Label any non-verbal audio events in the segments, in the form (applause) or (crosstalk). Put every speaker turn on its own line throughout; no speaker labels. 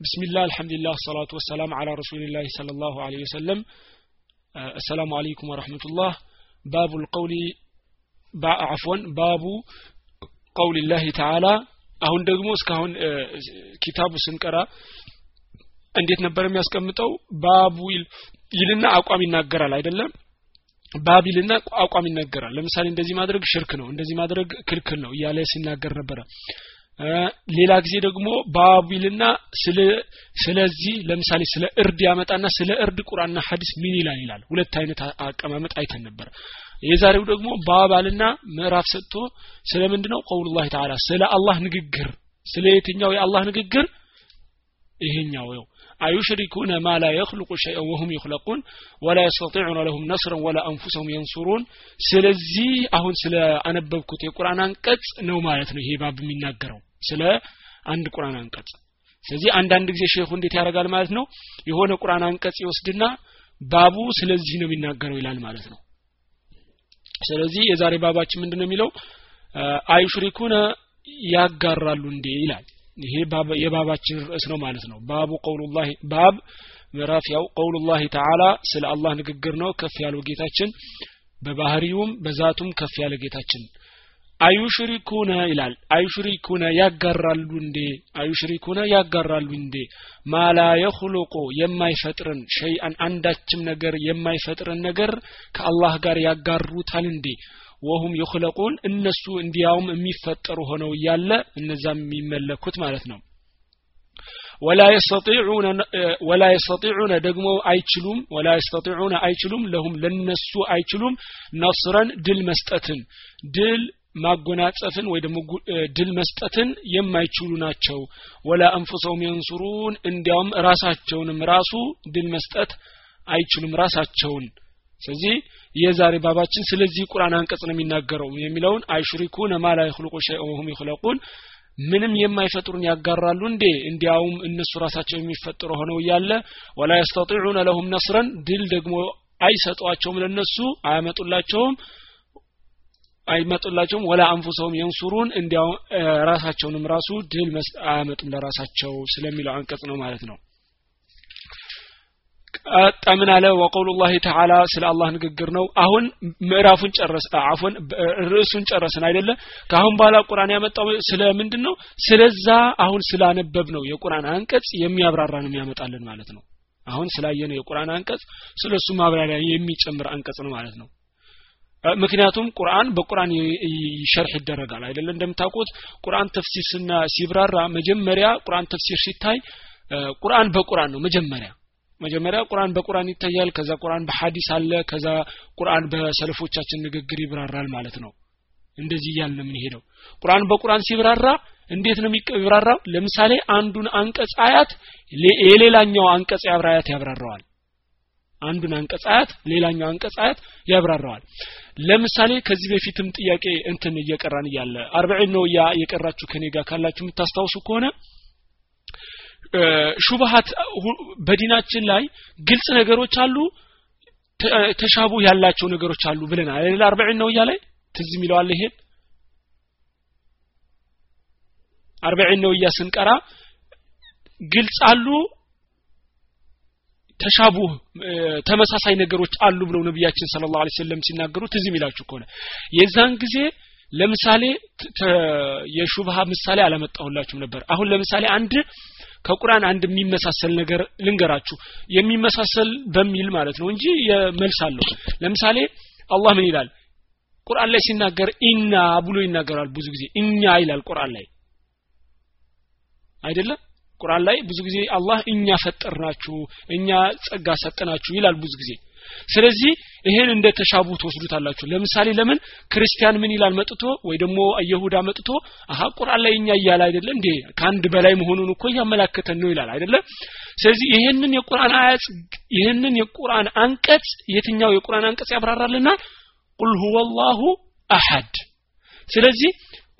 ብስሚላህ አልሐምዱሊላህ ሰላቱ ወሰላም አላ ረሱሊላህ ለ ላሁ ለ ወሰለም አሰላሙ አለይኩም ወረሕመቱላህ ባቡ ልቀውሊ አፎን ባቡ ቀውልላህ ተዓላ አሁን ደግሞ እስካሁን ኪታቡ ስንቀራ እንዴት ነበር የሚያስቀምጠው ባቡ ይልና አቋም ይናገራል አይደለም ባብ ይልና አቋም ይናገራል ለምሳሌ እንደዚህ ማድረግ ሽርክ ነው እንደዚህ ማድረግ ክልክል ነው እያለ ሲናገር ነበረ ሌላ ጊዜ ደግሞ ባቢልና ስለ ስለዚህ ለምሳሌ ስለ እርድ ያመጣና ስለ እርድ ቁርአንና ሐዲስ ምን ይላል ይላል። ሁለት አይነት አቀማመጥ አይተን ነበር። የዛሬው ደግሞ ባባልና ምዕራፍ ሰጥቶ ስለ ምንድነው ቀውሉላህ ተዓላ ስለ አላህ ንግግር ስለ የትኛው የአላህ ንግግር? ይሄኛው ነው አዩሽሪኩነ ማ ላ የኽልቁ ሸይአን ወሁም ይኽለቁን ወላ የስተጢዑነ ለሁም ነስረን ወላ አንፉሰሁም የንሱሩን። ስለዚህ አሁን ስለ አነበብኩት የቁርአን አንቀጽ ነው ማለት ነው ይሄ ባብ የሚናገረው ስለ አንድ ቁርአን አንቀጽ። ስለዚህ አንዳንድ ጊዜ ሼኹ እንዴት ያደርጋል ማለት ነው? የሆነ ቁርአን አንቀጽ ይወስድና ባቡ ስለዚህ ነው የሚናገረው ይላል ማለት ነው። ስለዚህ የዛሬ ባባችን ምንድን ነው የሚለው አይሹሪኩነ ያጋራሉ እንዴ ይላል። ይሄ የባባችን ርዕስ ነው ማለት ነው። ባቡ ቀውሉላህ ባብ ምዕራፍ ያው ቀውሉላህ ተዓላ ስለ አላህ ንግግር ነው። ከፍ ያለው ጌታችን በባህሪውም በዛቱም ከፍ ያለ ጌታችን አዩሽሪኩነ ይላል። አዩሽሪኩነ ያጋራሉ እንዴ? አዩሽሪኩነ ያጋራሉ እንዴ? ማላ የኽሉቁ የማይፈጥርን ሸይአን አንዳችም ነገር የማይፈጥርን ነገር ከአላህ ጋር ያጋሩታል እንዴ? ወሁም ይኽለቁን እነሱ እንዲያውም የሚፈጠሩ ሆነው እያለ እነዛም የሚመለኩት ማለት ነው። ወላ የስተጢዑነ ደግሞ አይችሉም። ወላ የስተጢዑነ አይችሉም። ለሁም ለነሱ አይችሉም። ነስረን ድል መስጠትን ድል ማጎናጸፍን ወይ ደግሞ ድል መስጠትን የማይችሉ ናቸው። ወላ አንፉሰውም የንሱሩን እንዲያውም ራሳቸውንም ራሱ ድል መስጠት አይችሉም ራሳቸውን። ስለዚህ የዛሬ ባባችን ስለዚህ ቁርአን አንቀጽ ነው የሚናገረው የሚለውን አይሽሪኩነ ማ የኽልቁ ሸይአን ወሁም ምንም የማይፈጥሩን ያጋራሉ እንዴ? እንዲያውም እነሱ ራሳቸው የሚፈጥሩ ሆነው እያለ ወላ የስተጢዑነ ለሁም ነስረን ድል ደግሞ አይሰጧቸውም ለነሱ አያመጡላቸውም አይመጡላቸውም። ወላ አንፉሰውም። የንሱሩን እንዲያው ራሳቸውንም ራሱ ድል አያመጡም ለራሳቸው ስለሚለው አንቀጽ ነው ማለት ነው። ምን አለ? ወቀውሉላህ ተዓላ ስለ አላህ ንግግር ነው። አሁን ምዕራፉን ጨረስ አፎን ርዕሱን ጨረስን አይደለ? ከአሁን በኋላ ቁርአን ያመጣው ስለ ምንድን ነው? ስለዛ አሁን ስላነበብ ነው የቁርአን አንቀጽ የሚያብራራ ነው የሚያመጣልን ማለት ነው። አሁን ስላየነው የቁርአን አንቀጽ ስለ እሱ ማብራሪያ የሚጨምር አንቀጽ ነው ማለት ነው ምክንያቱም ቁርአን በቁርአን ሸርሕ ይደረጋል አይደለ? እንደምታውቁት ቁርአን ተፍሲር ስና ሲብራራ መጀመሪያ ቁርአን ተፍሲር ሲታይ ቁርአን በቁርአን ነው መጀመሪያ። መጀመሪያ ቁርአን በቁርአን ይታያል ከዛ ቁርአን በሐዲስ አለ ከዛ ቁርአን በሰለፎቻችን ንግግር ይብራራል ማለት ነው። እንደዚህ እያልን ነው የምንሄደው። ቁርአን በቁርአን ሲብራራ እንዴት ነው የሚብራራው ለምሳሌ አንዱን አንቀጽ አያት የሌላኛው አንቀጽ አያት ያብራራዋል። አንዱን አንቀጽ አያት ሌላኛው አንቀጽ አያት ያብራራዋል ለምሳሌ ከዚህ በፊትም ጥያቄ እንትን እየቀራን እያለ አርበዒን ነው ያ የቀራችሁ ከኔ ጋር ካላችሁ የምታስታውሱ ከሆነ ሹብሃት በዲናችን ላይ ግልጽ ነገሮች አሉ ተሻቡ ያላቸው ነገሮች አሉ ብለናል። አይደል አርበዒን ነው ላይ ትዝ የሚለዋል ይሄን? አርበዒን ነው ስንቀራ ግልጽ አሉ ተሻቡህ ተመሳሳይ ነገሮች አሉ ብለው ነቢያችን ስለ ላሁ ሰለም ሲናገሩ ትዝ የሚላችሁ ከሆነ የዛን ጊዜ ለምሳሌ የሹብሃ ምሳሌ አላመጣሁላችሁም ነበር። አሁን ለምሳሌ አንድ ከቁርአን አንድ የሚመሳሰል ነገር ልንገራችሁ። የሚመሳሰል በሚል ማለት ነው እንጂ የመልስ አለው። ለምሳሌ አላህ ምን ይላል? ቁርአን ላይ ሲናገር ኢና ብሎ ይናገራል ብዙ ጊዜ። እኛ ይላል ቁርአን ላይ። አይደለም ቁርአን ላይ ብዙ ጊዜ አላህ እኛ ፈጠርናችሁ እኛ ጸጋ ሰጠናችሁ ይላል ብዙ ጊዜ። ስለዚህ ይሄን እንደ ተሻቡ ትወስዱታላችሁ። ለምሳሌ ለምን ክርስቲያን ምን ይላል መጥቶ ወይ ደግሞ ይሁዳ መጥቶ አሀ ቁርአን ላይ እኛ እያለ አይደለም እንዴ? ከአንድ በላይ መሆኑን እኮ እያመላከተን ነው ይላል አይደለም ስለዚህ ይሄንን የቁርአን አያት ይሄንን የቁርአን አንቀጽ የትኛው የቁርአን አንቀጽ ያብራራልና ቁል ሁወ አሐድ። ስለዚህ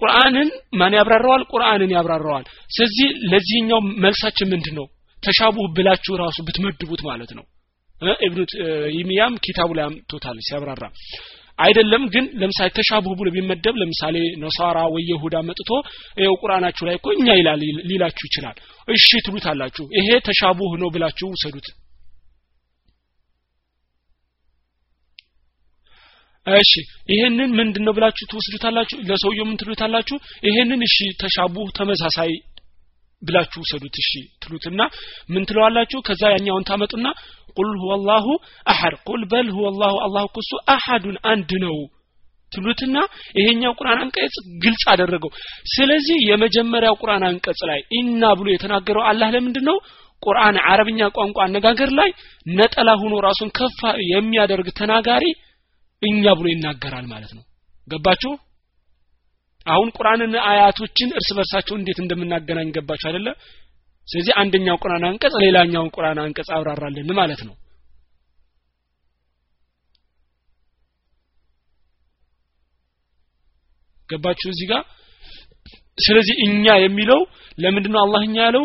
ቁርአንን ማን ያብራራዋል? ቁርአንን ያብራራዋል። ስለዚህ ለዚህኛው መልሳችን ምንድን ነው ተሻቡህ ብላችሁ ራሱ ብትመድቡት ማለት ነው። እ፣ ኢብኑ ት- እ፣ ይሚያም ኪታቡ ላይ አምጥቶታል ሲያብራራ። አይደለም ግን ለምሳሌ ተሻብሁ ብሎ ቢመደብ ለምሳሌ ነሳራ ወይ የሁዳ መጥቶ ይኸው ቁርአናችሁ ላይ እኮ እኛ ይላል ሊላችሁ ይችላል። እሺ ትሉታላችሁ። ይሄ ተሻቡህ ነው ብላችሁ ውሰዱት እሺ ይሄንን ምንድን ነው ብላችሁ ትወስዱታላችሁ? ለሰውየው ምን ትሉታላችሁ? ይሄንን እሺ ተሻቡህ ተመሳሳይ ብላችሁ ውሰዱት እሺ ትሉትና ምን ትለዋላችሁ? ከዛ ያኛውን ታመጡና ቁል ሁወላሁ አሐድ ቁል በል ሁወላሁ አላሁ እኮ አሐዱን አንድ ነው ትሉትና ይሄኛው ቁርአን አንቀጽ ግልጽ አደረገው። ስለዚህ የመጀመሪያው ቁርአን አንቀጽ ላይ ኢና ብሎ የተናገረው አላህ ለምንድን ነው ቁርአን አረብኛ ቋንቋ አነጋገር ላይ ነጠላ ሆኖ ራሱን ከፍ የሚያደርግ ተናጋሪ እኛ ብሎ ይናገራል ማለት ነው። ገባችሁ? አሁን ቁርአንን አያቶችን እርስ በርሳቸው እንዴት እንደምናገናኝ ገባችሁ አይደለ? ስለዚህ አንደኛው ቁርአን አንቀጽ ሌላኛውን ቁርአን አንቀጽ አብራራልን ማለት ነው። ገባችሁ እዚህ ጋር? ስለዚህ እኛ የሚለው ለምንድነው አላህ እኛ ያለው?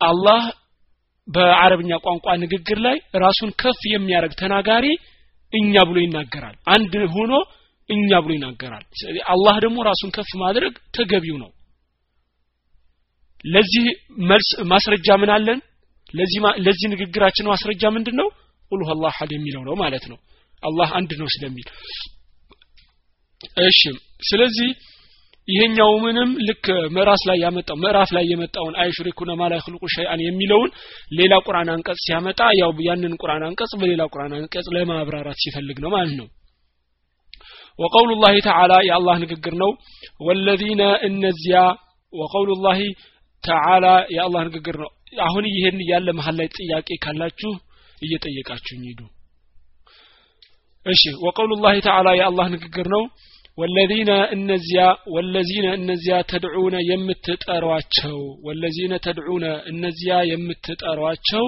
አላህ በአረብኛ ቋንቋ ንግግር ላይ ራሱን ከፍ የሚያደርግ ተናጋሪ እኛ ብሎ ይናገራል። አንድ ሆኖ እኛ ብሎ ይናገራል። አላህ ደግሞ ራሱን ከፍ ማድረግ ተገቢው ነው። ለዚህ መልስ ማስረጃ ምን አለን? ለዚህ ንግግራችን ማስረጃ ምንድን ነው ቁል አላህ አሐድ የሚለው ነው ማለት ነው። አላህ አንድ ነው ስለሚል። እሺ። ስለዚህ ይሄኛው ምንም ልክ ምዕራፍ ላይ ያመጣው ምዕራፍ ላይ የመጣውን አይሽሪኩነ ማ ላ ይኽልቁ ሸይአን የሚለውን ሌላ ቁርአን አንቀጽ ሲያመጣ ያው ያንን ቁርአን አንቀጽ በሌላ ቁርአን አንቀጽ ለማብራራት ሲፈልግ ነው ማለት ነው። ወቀውሉ ላህ ተዓላ የአላህ ንግግር ነው። ወለዚነ እነዚያ ወቀውሉ ላህ ተዓላ የአላህ ንግግር ነው። አሁን ይህን ያለ መሀል ላይ ጥያቄ ካላችሁ እየጠየቃችሁኝ ሂዱ። እሺ ወቀውሉ ላህ ተዓላ የአላህ ንግግር ነው። ወለዚነ እነዚያ ወለዚነ እነዚያ ተድዑነ የምትጠሯቸው ወለዚነ ተድዑነ እነዚያ የምትጠሯቸው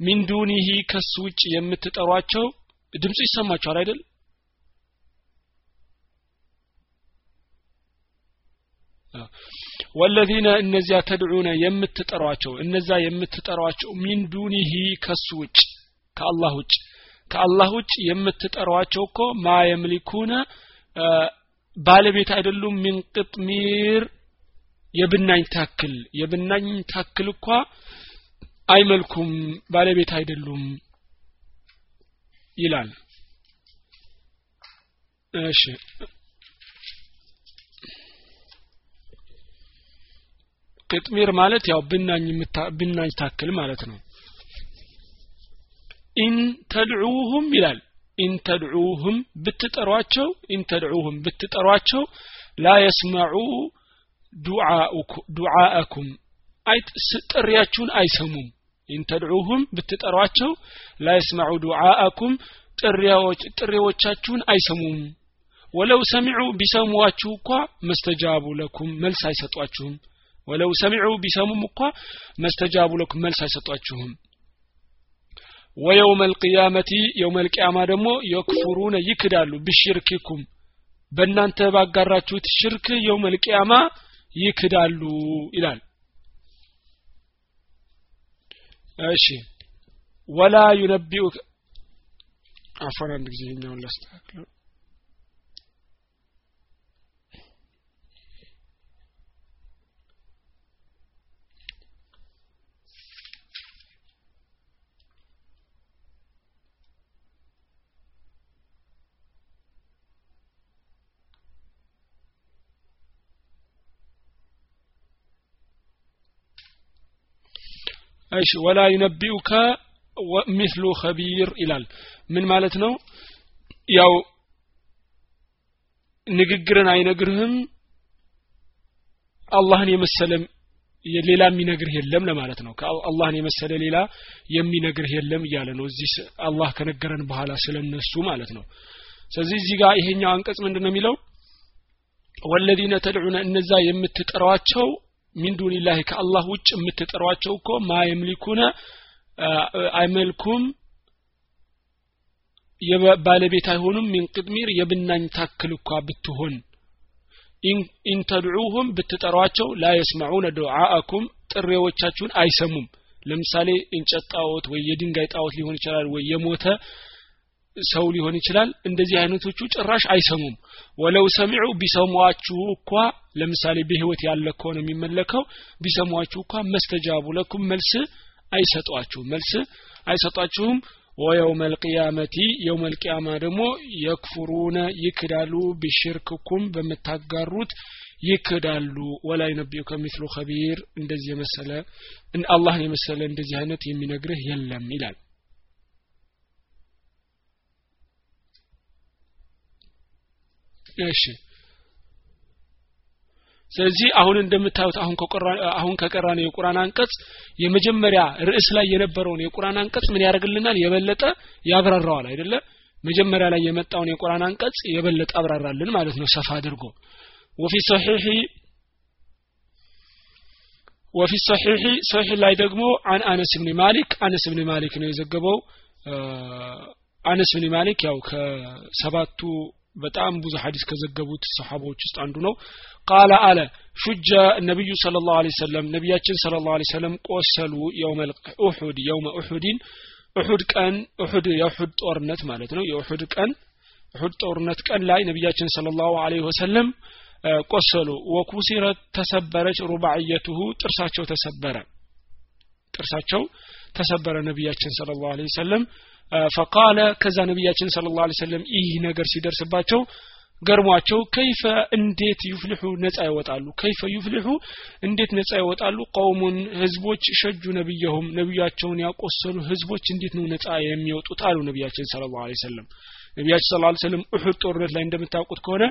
ሚን ዱኒሂ ከሱ ውጭ የምትጠሯቸው ድምፁ ይሰማችኋል አይደል? ወለዚነ እነዚያ ተድዑነ የምትጠሯቸው እነዛ የምትጠሯቸው ሚን ዱኒሂ ከሱ ውጭ ከአላህ ውጭ ከአላህ ውጭ የምትጠሯቸው እኮ ማ የምሊኩነ ባለቤት አይደሉም። ሚን ቅጥሚር የብናኝ ታክል። የብናኝ ታክል እኳ አይመልኩም። ባለቤት አይደሉም ይላል። እሺ። قطمير ማለት ያው ብናኝ ብናኝ ታክል ማለት ነው። إن تدعوهم ይላል إن تدعوهم ብትጠሯቸው إن تدعوهم ብትጠሯቸው لا يسمعوا دعاءكم። ጥሪያችሁን አይሰሙም። إن تدعوهم ብትጠሯቸው لا يسمعوا دعاءكم ጥሪዎቻችሁን አይሰሙም። ولو سمعوا ቢሰሟችሁ እኳ ما استجابوا لكم መልስ አይሰጧችሁም። ولو سمعوا ቢሰሙም እኳ ما استجابوا لكم መልስ አይሰጧችሁም ويوم القيامة يوم القيامة ደግሞ يكفرون ይክዳሉ። بشرككم በእናንተ ባጋራችሁት ሽርክ የውመ ልቅያማ ይክዳሉ ይላል። እሺ። ወላ ዩነቢኡ አፎን አንድ ጊዜ ኛውን ላስተካክለው እሺ ወላ ዩነቢኡከ ሚስሉ ኸቢር ይላል። ምን ማለት ነው? ያው ንግግርን አይነግርህም አላህን የመሰለ ሌላ የሚነግርህ የለም ለማለት ነው። አላህን የመሰለ ሌላ የሚነግርህ የለም እያለ ነው እዚህ አላህ ከነገረን በኋላ ስለነሱ ማለት ነው። ስለዚህ እዚህ ጋር ይሄኛው አንቀጽ ምንድን ነው የሚለው? ወለዚነ ተድዑነ እነዛ የምትጠሯቸው من دون الله ከአላህ ውጭ የምትጠሯቸው እኮ ما يملكون አይመልኩም ባለቤት አይሆኑም من የብናኝ ታክል እኳ ብትሆን። إن تدعوهم ብትጠሯቸው لا دعاءكم ጥሪዎቻችሁን አይሰሙም። ለምሳሌ እንጨት ጣዖት ወይ የድንጋይ ጣዖት ሊሆን ይችላል ወይ የሞተ ሰው ሊሆን ይችላል። እንደዚህ አይነቶቹ ጭራሽ አይሰሙም። ወለው ሰሚዑ ቢሰሟችሁ እኳ ለምሳሌ በህይወት ያለ ከሆነ የሚመለከው። ቢሰሟችሁ እኳ መስተጃቡ ለኩም መልስ አይሰጧችሁም መልስ አይሰጧችሁም። ወየውመ ልቅያመቲ የውመ ልቅያማ ደግሞ የክፍሩነ ይክዳሉ ቢሽርክኩም በምታጋሩት ይክዳሉ። ወላ ዩነቢኡ ከሚስሉ ከቢር እንደዚህ የመሰለ አላህን የመሰለ እንደዚህ አይነት የሚነግርህ የለም ይላል እሺ። ስለዚህ አሁን እንደምታዩት አሁን አሁን ከቀራነው የቁርአን አንቀጽ። የመጀመሪያ ርዕስ ላይ የነበረውን የቁርአን አንቀጽ ምን ያደርግልናል? የበለጠ ያብራራዋል አይደለ? መጀመሪያ ላይ የመጣውን የቁርአን አንቀጽ የበለጠ አብራራልን ማለት ነው ሰፋ አድርጎ። ወፊ ሰሒሒ ወፊ ሰሒሒ ሰሒሕ ላይ ደግሞ አን አነስ ብን ማሊክ አነስ ብን ማሊክ ነው የዘገበው። አነስ ብን ማሊክ ያው ከሰባቱ በጣም ብዙ ሀዲስ ከዘገቡት ሰሓቦች ውስጥ አንዱ ነው። قال አለ شج النبي صلى الله عليه وسلم ነቢያችን صلى الله عليه وسلم ቆሰሉ يوم أحد يوم أحد ኡሑድ ቀን ኡሑድ የኡሑድ ጦርነት ማለት ነው። የኡሑድ ቀን ኡሑድ ጦርነት ቀን ላይ ነቢያችን صلى الله عليه وسلم ቆሰሉ። وكسرت ተሰበረች رباعيته ጥርሳቸው ተሰበረ። ጥርሳቸው ተሰበረ ነቢያችን ስለ ላሁ ሰለም ፈቃለ ከዛ ነቢያችን ስለ ላሁ ሰለም ይህ ነገር ሲደርስባቸው ገርሟቸው ከይፈ እንዴት ዩፍልሑ ነጻ ይወጣሉ? ከይፈ ዩፍልሑ እንዴት ነጻ ይወጣሉ? ቀውሙን ህዝቦች ሸጁ ነቢየሁም ነቢያቸውን ያቆሰሉ ህዝቦች እንዴት ነው ነጻ የሚወጡት? አሉ ነቢያችን ስለ ላሁ ሰለም ነቢያችን ስለ ሰለም እሑድ ጦርነት ላይ እንደምታውቁት ከሆነ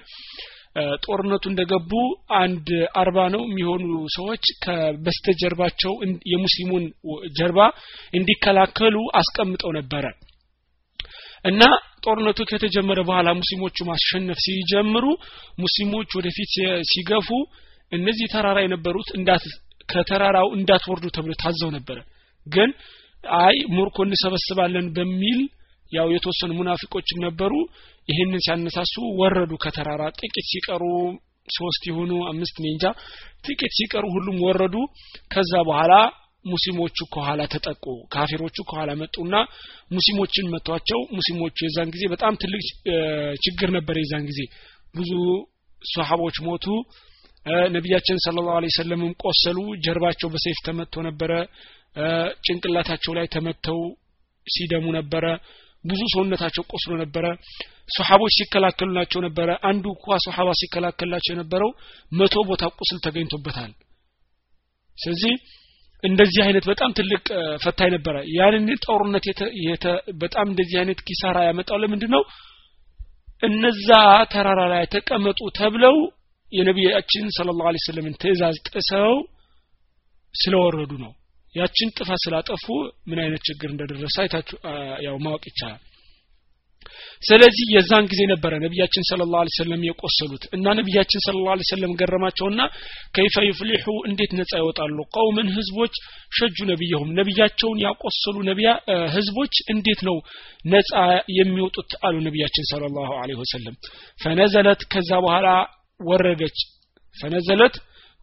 ጦርነቱ እንደገቡ አንድ አርባ ነው የሚሆኑ ሰዎች ከበስተጀርባቸው የሙስሊሙን ጀርባ እንዲከላከሉ አስቀምጠው ነበረ እና ጦርነቱ ከተጀመረ በኋላ ሙስሊሞቹ ማሸነፍ ሲጀምሩ ሙስሊሞች ወደፊት ሲገፉ እነዚህ ተራራ የነበሩት እንዳት ከተራራው እንዳትወርዱ ተብሎ ታዘው ነበረ ግን አይ ሙርኮ እንሰበስባለን በሚል ያው የተወሰኑ ሙናፊቆችም ነበሩ። ይህንን ሲያነሳሱ ወረዱ ከተራራ። ጥቂት ሲቀሩ ሶስት የሆኑ አምስት ኔንጃ ጥቂት ሲቀሩ ሁሉም ወረዱ። ከዛ በኋላ ሙስሊሞቹ ከኋላ ተጠቁ ካፊሮቹ ከኋላ መጡና ሙስሊሞችን መቷቸው። ሙስሊሞቹ የዛን ጊዜ በጣም ትልቅ ችግር ነበር። የዛን ጊዜ ብዙ ሰሃቦች ሞቱ። ነቢያችን ስለ ላሁ ሰለምም ቆሰሉ። ጀርባቸው በሰይፍ ተመቶ ነበረ። ጭንቅላታቸው ላይ ተመተው ሲደሙ ነበረ። ብዙ ሰውነታቸው ቆስሎ ነበረ። ሶሓቦች ሲከላከሉላቸው ነበረ። አንዱ እንኳ ሶሓባ ሲከላከልላቸው የነበረው መቶ ቦታ ቁስል ተገኝቶበታል። ስለዚህ እንደዚህ አይነት በጣም ትልቅ ፈታኝ ነበረ። ያንን ጦርነት በጣም እንደዚህ አይነት ኪሳራ ያመጣው ለምንድን ነው እነዛ ተራራ ላይ ተቀመጡ ተብለው የነቢያችን ስለ ላሁ ሰለምን ትእዛዝ ጥሰው ስለወረዱ ነው። ያችን ጥፋት ስላጠፉ ምን አይነት ችግር እንደደረሰ አይታችሁ ያው ማወቅ ይቻላል ስለዚህ የዛን ጊዜ ነበረ ነቢያችን ስለ ላሁ ሰለም የቆሰሉት። እና ነቢያችን ስለ ላሁ ሰለም ገረማቸውና ከይፈ ዩፍሊሑ እንዴት ነጻ ይወጣሉ? ቀውምን ህዝቦች ሸጁ ነቢየሁም። ነቢያቸውን ያቆሰሉ ነቢያ ህዝቦች እንዴት ነው ነጻ የሚወጡት? አሉ ነቢያችን ስለ ላሁ ወሰለም። ፈነዘለት ከዛ በኋላ ወረደች። ፈነዘለት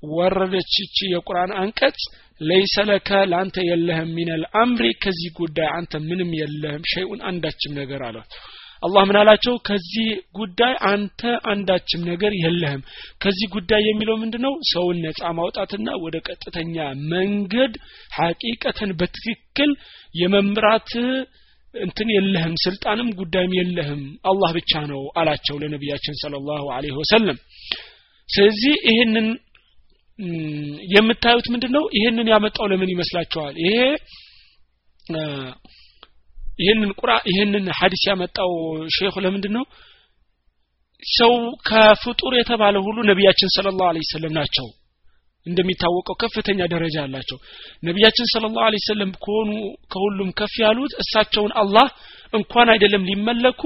ወረደች እቺ የቁርአን አንቀጽ ለይሰ ለከ ለአንተ የለህም ሚነል አምሪ ከዚህ ጉዳይ አንተ ምንም የለህም ሸይኡን አንዳችም ነገር አሏት አላህ ምን አላቸው? ከዚህ ጉዳይ አንተ አንዳችም ነገር የለህም። ከዚህ ጉዳይ የሚለው ምንድነው? ሰውን ነጻ ማውጣትና ወደ ቀጥተኛ መንገድ ሐቂቀትን በትክክል የመምራት እንትን የለህም ስልጣንም ጉዳይም የለህም። አላህ ብቻ ነው አላቸው ለነቢያችን ሰለላሁ ዐለይሂ ወሰለም። ስለዚህ ይህንን የምታዩት ምንድን ነው ይህንን ያመጣው ለምን ይመስላችኋል? ይሄ ይህንን ቁራ ይህንን ሀዲስ ያመጣው ሼኹ ለምንድን ነው ሰው ከፍጡር የተባለ ሁሉ ነቢያችን ስለ ላሁ ሰለም ናቸው። እንደሚታወቀው ከፍተኛ ደረጃ አላቸው። ነቢያችን ስለ ላሁ ሰለም ከሆኑ ከሁሉም ከፍ ያሉት እሳቸውን አላህ እንኳን አይደለም ሊመለኩ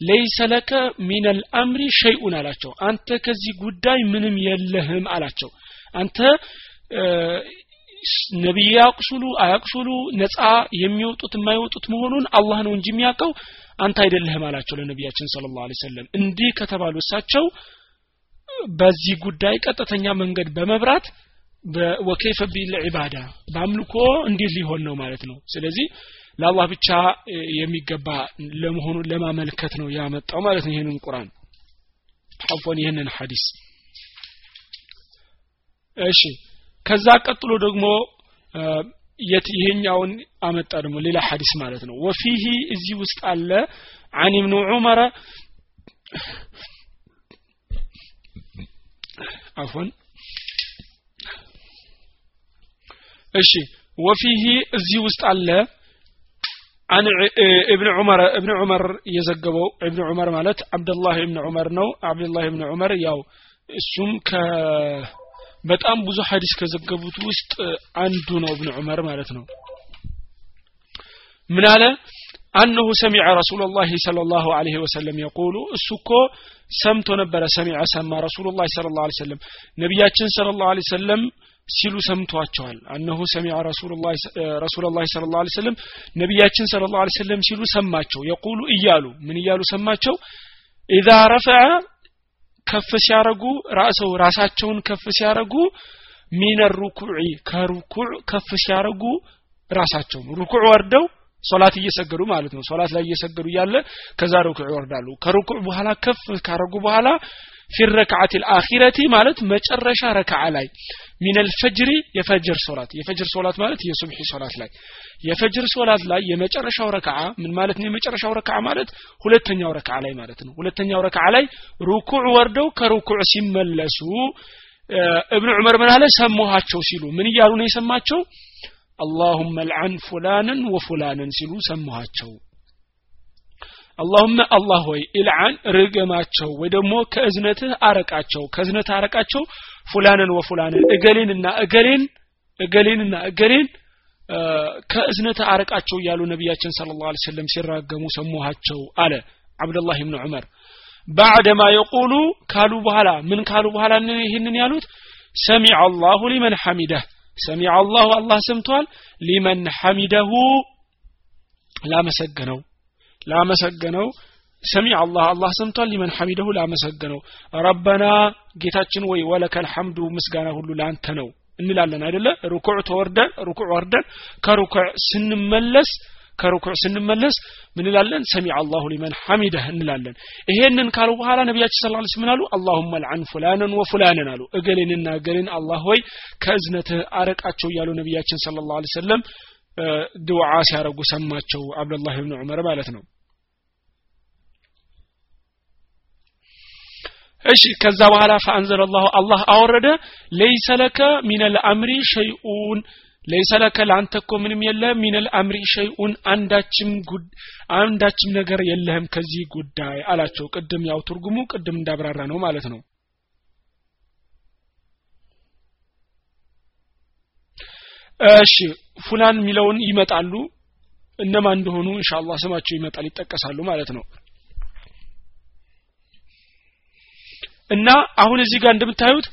ለይሰ ለከ ሚነል አምሪ ሸይኡን አላቸው። አንተ ከዚህ ጉዳይ ምንም የለህም አላቸው። አንተ ነቢይ ያቁሱሉ አያቁሱሉ ነፃ የሚወጡት የማይወጡት መሆኑን አላህ ነው እንጂ የሚያውቀው አንተ አይደለህም አላቸው ለነቢያችን ስለ ላሁ ሰለም እንዲህ ከተባሉ እሳቸው በዚህ ጉዳይ ቀጥተኛ መንገድ በመብራት ወከይፈ ቢል ዒባዳ በአምልኮ እንዴት ሊሆን ነው ማለት ነው። ስለዚህ ለአላህ ብቻ የሚገባ ለመሆኑን ለማመልከት ነው ያመጣው ማለት ነው ይህንን ቁርአን። አፎን ይህንን ሐዲስ። እሺ ከዛ ቀጥሎ ደግሞ የት ይሄኛውን አመጣ ደግሞ ሌላ ሐዲስ ማለት ነው ወፊሂ እዚህ ውስጥ አለ عن ابن عمر عفوا እሺ ወፊሂ እዚህ ውስጥ አለ عن ابن عمر ابن عمر የዘገበው ابن عمر ማለት አብዱላህ ابن عمر ነው አብዱላህ ابن عمر ያው እሱም ከ በጣም ብዙ ሀዲስ ከዘገቡት ውስጥ አንዱ ነው እብን ዑመር ማለት ነው። ምን አለ? አነሁ ሰሚዐ ረሱሉ ላህ ለ ላሁ አለህ ወሰለም የቁሉ እሱ እኮ ሰምቶ ነበረ። ሰሚዐ ሰማ ረሱሉ ላ ለ ላሁ ሰለም ነቢያችን ለ ላሁ ሰለም ሲሉ ሰምቷቸዋል። አነሁ ሰሚዐ ረሱሉ ላ ለ ላሁ ሰለም ነቢያችን ለ ላሁ ሰለም ሲሉ ሰማቸው። የቁሉ እያሉ ምን እያሉ ሰማቸው? ኢዛ ረፈዐ ከፍ ሲያረጉ ራሰው ራሳቸውን ከፍ ሲያረጉ ሚን ሩኩዕ ከሩኩዕ ከፍ ሲያረጉ ራሳቸውን ሩኩዕ ወርደው ሶላት እየሰገዱ ማለት ነው። ሶላት ላይ እየሰገዱ እያለ ከዛ ሩኩዕ ይወርዳሉ። ከሩኩዕ በኋላ ከፍ ካረጉ በኋላ ፊ ረክዓት ልአኪረቲ ማለት መጨረሻ ረክዓ ላይ። ሚን አልፈጅሪ የፈጅር ሶላት። የፈጅር ሶላት ማለት የሱብሒ ሶላት ላይ። የፈጅር ሶላት ላይ የመጨረሻው ረክዓ ምን ማለት ነው? የመጨረሻው ረክዓ ማለት ሁለተኛው ረክዓ ላይ ማለት ነው። ሁለተኛው ረክዓ ላይ ሩኩዕ ወርደው ከሩኩዕ ሲመለሱ እብን ዑመር ምን አለ? ሰማኋቸው ሲሉ። ምን እያሉ ነው የሰማቸው? አላሁመ ልዓን ፉላንን ወፉላንን ሲሉ ሰማኋቸው አላሁመ አላህ ሆይ ኢልዓን ርገማቸው ወይ ደግሞ ከእዝነትህ አረቃቸው ከእዝነትህ አረቃቸው ፉላንን ወፉላንን እገሌንና እገሌን እገሌንና እገሌን ከእዝነትህ አረቃቸው እያሉ ነቢያችን ስለ ላሁ ሰለም ሲራገሙ ሰማኋቸው አለ አብደላህ ብን ዑመር። ባዕደማ የቁሉ ካሉ በኋላ ምን ካሉ በኋላ ይህንን ያሉት? ሰሚዐ አላሁ ሊመን ሐሚደህ ሰሚዐ አላሁ አላህ ሰምቷል ሊመን ሐሚደሁ ላመሰገነው ላመሰገነው ሰሚዕ አላህ አላህ ሰምቷል። ሊመን ሐሚደሁ ላመሰገነው። ረበና ጌታችን ወይ ወለከል ሐምዱ ምስጋና ሁሉ ለአንተ ነው እንላለን አይደለ? ሩኩዕ ተወርደን ሩኩዕ ወርደን ከሩኩዕ ስንመለስ ከሩኩዕ ስንመለስ ምን እንላለን? ሰሚዕ አላሁ ሊመን ሐሚደህ እንላለን። ይሄንን ካሉ በኋላ ነቢያችን ስለ ላ ምን አሉ? አላሁመ ልዓን ፉላንን ወፉላንን አሉ። እገሌንና እገሌን አላህ ሆይ ከእዝነትህ አረቃቸው እያሉ ነቢያችን ስለ ላሁ ሰለም ድዋ ሲያረጉ ሰማቸው። አብዱላህ ብን ዑመር ማለት ነው እሺ ከዛ በኋላ ፈአንዘለ ላሁ አላህ አወረደ። ለይሰ ለከ ሚን ልአምሪ ሸይኡን ለይሰ ለከ ለአንተ እኮ ምንም የለህም ሚን ልአምሪ ሸይኡን አንዳችም አንዳችም ነገር የለህም ከዚህ ጉዳይ አላቸው። ቅድም ያው ትርጉሙ ቅድም እንዳብራራ ነው ማለት ነው። እሺ ፉላን የሚለውን ይመጣሉ። እነማን እንደሆኑ ኢንሻአላህ ስማቸው ይመጣል ይጠቀሳሉ ማለት ነው እና አሁን እዚህ ጋር እንደምታዩት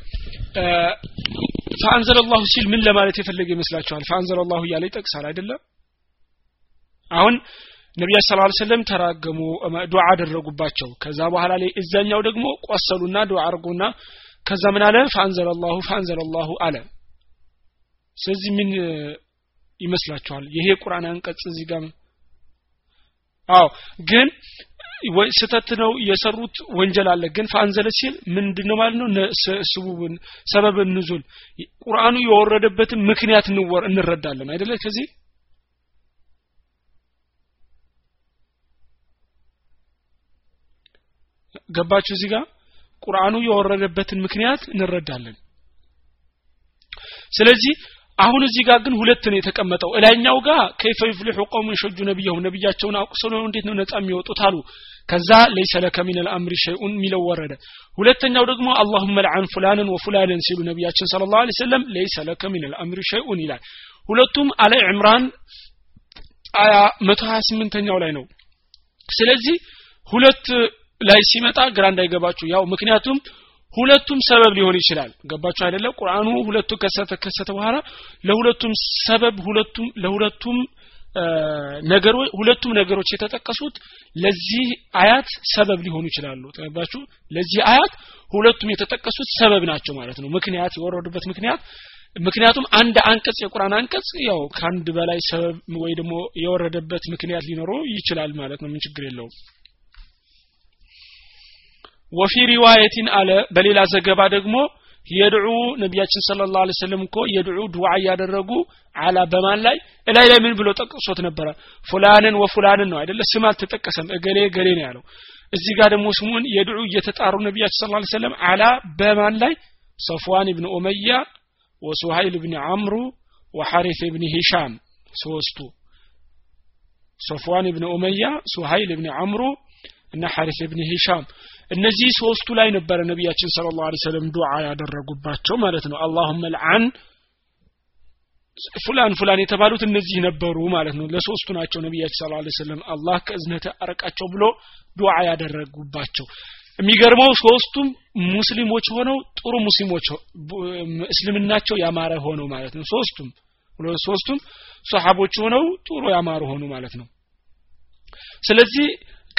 ፈአንዘለላሁ ሲል ምን ለማለት የፈለገ ይመስላችኋል? ፈአንዘለላሁ እያለ ይጠቅሳል አይደለም አሁን ነቢያ ስ ሰለም ተራገሙ ዱዓ አደረጉባቸው። ከዛ በኋላ ላይ እዛኛው ደግሞ ቆሰሉና ዱዓ አድርጎና ከዛ ምን አለ? ፈአንዘለላሁ ፈአንዘለላሁ አለ። ስለዚህ ምን ይመስላችኋል? ይሄ ቁርአን አንቀጽ እዚህ ጋር አዎ። ግን ስተት ነው የሰሩት ወንጀል አለ። ግን ፈአንዘለ ሲል ምንድነው ማለት ነው? ስቡብን ሰበብ ንዙል ቁርአኑ የወረደበትን ምክንያት እንረዳለን አይደለ? ከዚህ ገባችሁ? እዚህ ጋር ቁርአኑ የወረደበትን ምክንያት እንረዳለን። ስለዚህ አሁን እዚህ ጋር ግን ሁለት ነው የተቀመጠው። እላይኛው ጋር ከይፈ ይፍሊሑ ቀውሙን ሸጁ ነቢያሁም ነቢያቸውን አቁስለው እንዴት ነው ነጻ የሚወጡት አሉ። ከዛ ለይሰ ለከ ሚን አልአምሪ ሸይኡን ሚለው ወረደ። ሁለተኛው ደግሞ አላሁመ ልዓን ፉላንን ወፉላንን ሲሉ ነቢያችን ስለ ላሁ ሰለም ለይሰ ለከ ሚን አልአምሪ ሸይኡን ይላል። ሁለቱም አለ ዕምራን አያ መቶ ሀያ ስምንተኛው ላይ ነው። ስለዚህ ሁለት ላይ ሲመጣ ግራ እንዳይገባችሁ። ያው ምክንያቱም ሁለቱም ሰበብ ሊሆን ይችላል። ገባችሁ አይደለ? ቁርአኑ ሁለቱ ከሰተ ከሰተ በኋላ ለሁለቱም ሰበብ ሁለቱም ለሁለቱም ነገሮች ሁለቱም ነገሮች የተጠቀሱት ለዚህ አያት ሰበብ ሊሆኑ ይችላሉ። ተባችሁ ለዚህ አያት ሁለቱም የተጠቀሱት ሰበብ ናቸው ማለት ነው። ምክንያት የወረዱበት ምክንያት። ምክንያቱም አንድ አንቀጽ የቁርአን አንቀጽ ያው ከአንድ በላይ ሰበብ ወይ ደግሞ የወረደበት ምክንያት ሊኖረው ይችላል ማለት ነው። ምን ችግር የለውም وفي رواية አለ። በሌላ ዘገባ ደግሞ يدعو ነቢያችን صلى الله عليه وسلم እኮ يدعو ዱዓ እያደረጉ على በማን ላይ? እላይ ላይ ምን ብሎ ጠቅሶት ነበረ? فلانا وفلانا ነው አይደለ? ስም አልተጠቀሰም። እገሌ እገሌ ነው ያለው። እዚህ ጋር ደግሞ ስሙን يدعو እየተጣሩ ነቢያችን صلى الله عليه وسلم على በማን ላይ? صفوان بن أمية وسهيل بن عمرو والحارث بن هشام ሶስቱ። ሰፍዋን ብን ኡመያ ሱሀይል ብን አምሩ እና ሐሪስ ብን ሂሻም እነዚህ ሶስቱ ላይ ነበረ ነቢያችን صلى الله عليه وسلم ዱዓ ያደረጉባቸው ማለት ነው። اللهم العن فلان ፉላን የተባሉት እነዚህ ነበሩ ማለት ነው። ለሶስቱ ናቸው ነቢያችን صلى الله عليه وسلم አላህ ከእዝነት አርቃቸው ብሎ ዱዓ ያደረጉባቸው። የሚገርመው ሶስቱም ሙስሊሞች ሆነው ጥሩ ሙስሊሞች እስልምናቸው ያማረ ሆነው ማለት ነው። ሶስቱም ሶስቱም ሰሓቦች ሆነው ጥሩ ያማሩ ሆኑ ማለት ነው። ስለዚህ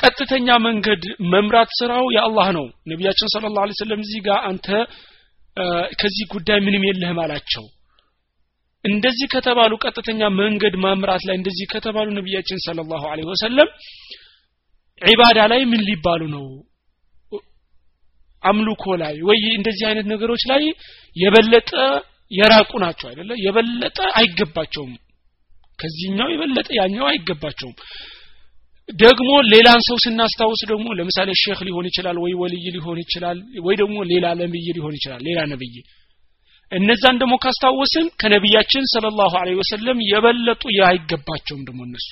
ቀጥተኛ መንገድ መምራት ስራው የአላህ ነው። ነቢያችን ስለ ላ ሰለም እዚህ ጋር አንተ ከዚህ ጉዳይ ምንም የለህም አላቸው። እንደዚህ ከተባሉ ቀጥተኛ መንገድ ማምራት ላይ እንደዚህ ከተባሉ ነቢያችን ስለ ላሁ ወሰለም ዒባዳ ላይ ምን ሊባሉ ነው? አምልኮ ላይ ወይ እንደዚህ አይነት ነገሮች ላይ የበለጠ የራቁ ናቸው አይደለ? የበለጠ አይገባቸውም። ከዚህኛው የበለጠ ያኛው አይገባቸውም ደግሞ ሌላን ሰው ስናስታውስ ደግሞ ለምሳሌ ሼክ ሊሆን ይችላል ወይ ወልይ ሊሆን ይችላል ወይ ደግሞ ሌላ ነብይ ሊሆን ይችላል ሌላ ነብይ። እነዛን ደግሞ ካስታወስን ከነቢያችን ሰለላሁ ዐለይሂ ወሰለም የበለጡ አይገባቸውም ደግሞ እነሱ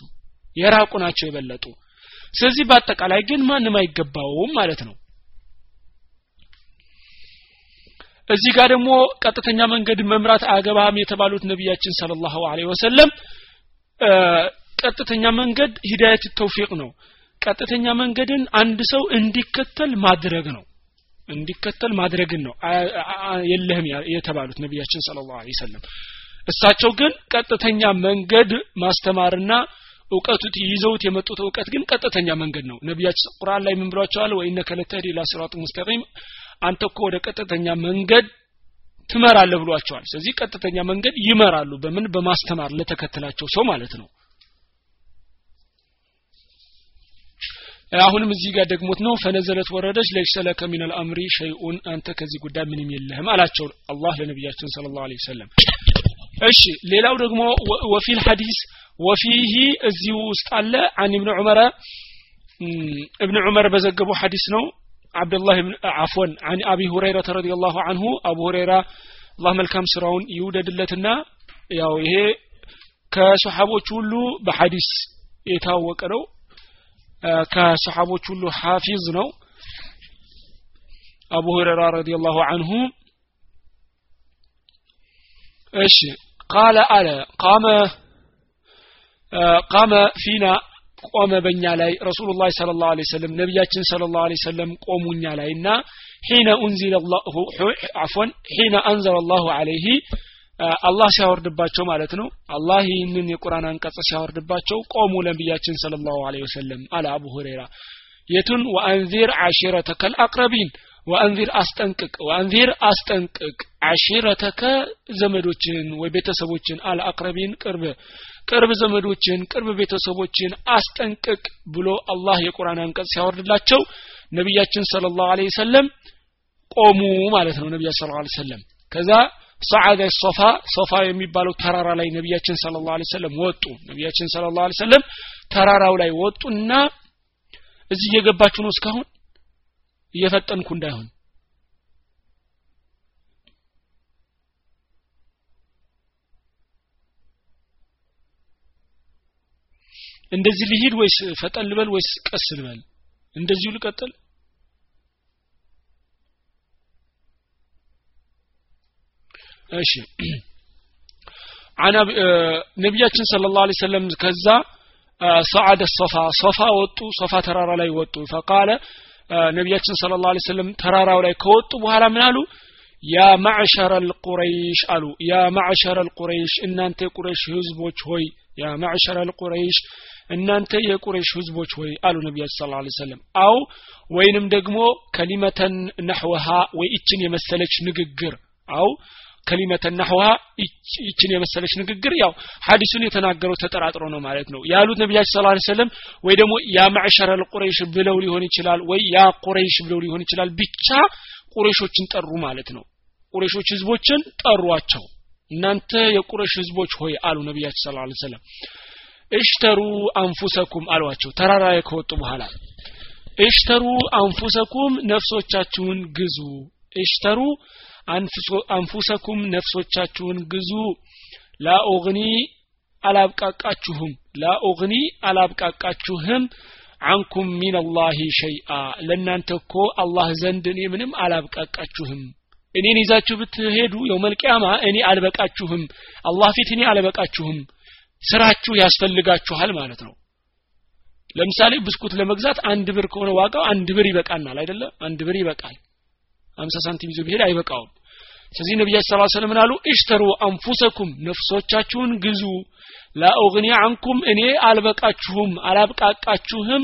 የራቁ ናቸው የበለጡ። ስለዚህ በአጠቃላይ ግን ማንም አይገባውም ማለት ነው። እዚህ ጋር ደግሞ ቀጥተኛ መንገድ መምራት አገባም የተባሉት ነቢያችን ሰለላሁ ዐለይሂ ወሰለም ቀጥተኛ መንገድ ሂዳየት ተውፊቅ ነው። ቀጥተኛ መንገድን አንድ ሰው እንዲከተል ማድረግ ነው። እንዲከተል ማድረግን ነው። የለህም የተባሉት ነቢያችን ስለ ላሁ ሰለም እሳቸው ግን ቀጥተኛ መንገድ ማስተማርና እውቀቱ ይዘውት የመጡት እውቀት ግን ቀጥተኛ መንገድ ነው። ነቢያችን ቁርአን ላይ ምን ብሏቸዋል? ወኢነከ ለተህዲ ላ ሲራጥ ሙስተቂም አንተ እኮ ወደ ቀጥተኛ መንገድ ትመራለህ ብሏቸዋል። ስለዚህ ቀጥተኛ መንገድ ይመራሉ። በምን? በማስተማር ለተከተላቸው ሰው ማለት ነው አሁንም እዚህ ጋር ደግሞት ነው። ፈነዘለት ወረደች ለይሰ ለከ ሚን አልአምሪ ሸይኡን አንተ ከዚህ ጉዳይ ምንም የለህም አላቸው። አላህ ለነቢያችን ስለ ላሁ ሰለም እሺ ሌላው ደግሞ ወፊል ሐዲስ ወፊህ እዚሁ ውስጥ አለ። አን እብን ዑመረ እብን ዑመር በዘገቡ ሐዲስ ነው። አብዱላህ አፎን አን አቢ ሁረይረተ ረዲ ላሁ አንሁ አቡ ሁረይራ አላህ መልካም ስራውን ይውደድለትና ያው ይሄ ከሰሓቦች ሁሉ በሐዲስ የታወቀ ነው ከሰሓቦች ሁሉ ሐፊዝ ነው አቡ ሁረይራ ረዲየላሁ አንሁ እሺ ቃለ አለ ቃመ ቃመ ፊና ቆመ በእኛ ላይ ረሱሉላህ ስለ ላሁ ለ ሰለም ነቢያችን ስለ ላሁ ለ ሰለም ቆሙኛ ላይ እና ሒነ ኡንዚለ ላሁ አፎን ሒነ አንዘለ ላሁ አለይህ አላህ ሲያወርድባቸው ማለት ነው። አላህ ይህንን የቁርአን አንቀጽ ሲያወርድባቸው ቆሙ ለነቢያችን ሰለላሁ ዐለይሂ ወሰለም አለ አቡ ሁረይራ። የቱን? ወአንዚር አሺረተከ አቅረቢን ወአንዚር አስጠንቅቅ ወአንዚር አስጠንቅቅ። አሺረተከ ዘመዶችን ወይ ቤተሰቦችን አልአቅረቢን ቅርብ ቅርብ ዘመዶችን ቅርብ ቤተሰቦችን አስጠንቅቅ ብሎ አላህ የቁርአን አንቀጽ ሲያወርድላቸው ነቢያችን ሰለላሁ ዐለይሂ ወሰለም ቆሙ ማለት ነው። ሰለላሁ ዐለይሂ ወሰለም ከዛ ሰዓደ ሶፋ ሶፋ የሚባለው ተራራ ላይ ነቢያችን ስለ ላሁ ሰለም ወጡ። ነቢያችን ስለ ላሁ ሰለም ተራራው ላይ ወጡና እዚህ እየገባችሁ ነው እስካሁን? እየፈጠንኩ እንዳይሆን። እንደዚህ ልሂድ ወይስ ፈጠን ልበል ወይስ ቀስ ልበል? እንደዚሁ ልቀጥል እሺ። ነቢያችን ስለ ላሁ ሰለም ከዛ ሰዓደ ሶፋ ሶፋ ወጡ ሶፋ ተራራ ላይ ወጡ። ፈቃለ ነቢያችን ስለ ላሁ ሰለም ተራራው ላይ ከወጡ በኋላ ምን አሉ? ያ ማዕሸረ ልቁረይሽ አሉ። ያ ማዕሸረ ልቁረይሽ እናንተ የቁረይሽ ህዝቦች ሆይ ያ ማዕሸረ ልቁረይሽ እናንተ የቁረይሽ ህዝቦች ሆይ አሉ ነቢያችን ስለ ላ ሰለም አው ወይንም ደግሞ ከሊመተን ነሕወሃ ወይ እችን የመሰለች ንግግር። አው ከሊመተ ናህዋ ይችን የመሰለች ንግግር ያው ሀዲሱን የተናገረው ተጠራጥሮ ነው ማለት ነው። ያሉት ነቢያችን ስለ ላ ሰለም ወይ ደግሞ ያ ማዕሸረ ቁረይሽ ብለው ሊሆን ይችላል ወይ ያ ቁረይሽ ብለው ሊሆን ይችላል ብቻ ቁረይሾችን ጠሩ ማለት ነው። ቁረይሾች ህዝቦችን ጠሯቸው። እናንተ የቁረሽ ህዝቦች ሆይ አሉ ነቢያችን ስለ ላ ሰለም እሽተሩ አንፉሰኩም አሏቸው። ተራራ ላይ ከወጡ በኋላ እሽተሩ አንፉሰኩም ነፍሶቻችሁን ግዙ። እሽተሩ አንፉሰኩም ነፍሶቻችሁን ግዙ። ላኡግኒ አላብቃቃችሁም ላኡግኒ አላብቃቃችሁም አንኩም ሚንላሂ ሸይአ። ለእናንተ እኮ አላህ ዘንድ እኔ ምንም አላብቃቃችሁም። እኔን ይዛችሁ ብትሄዱ የውመልቅያማ እኔ አልበቃችሁም አላህ ፊት እኔ አልበቃችሁም። ስራችሁ ያስፈልጋችኋል ማለት ነው። ለምሳሌ ብስኩት ለመግዛት አንድ ብር ከሆነ ዋጋው አንድ ብር ይበቃናል አይደለ? አንድ ብር ይበቃል። አምሳ ሳንቲም ይዞ ቢሄድ አይበቃውም ስለዚህ ነቢያችን ስላ ስለም አሉ? እሽተሩ አንፉሰኩም ነፍሶቻችሁን ግዙ። ላኡግኒ አንኩም እኔ አልበቃችሁም አላብቃቃችሁም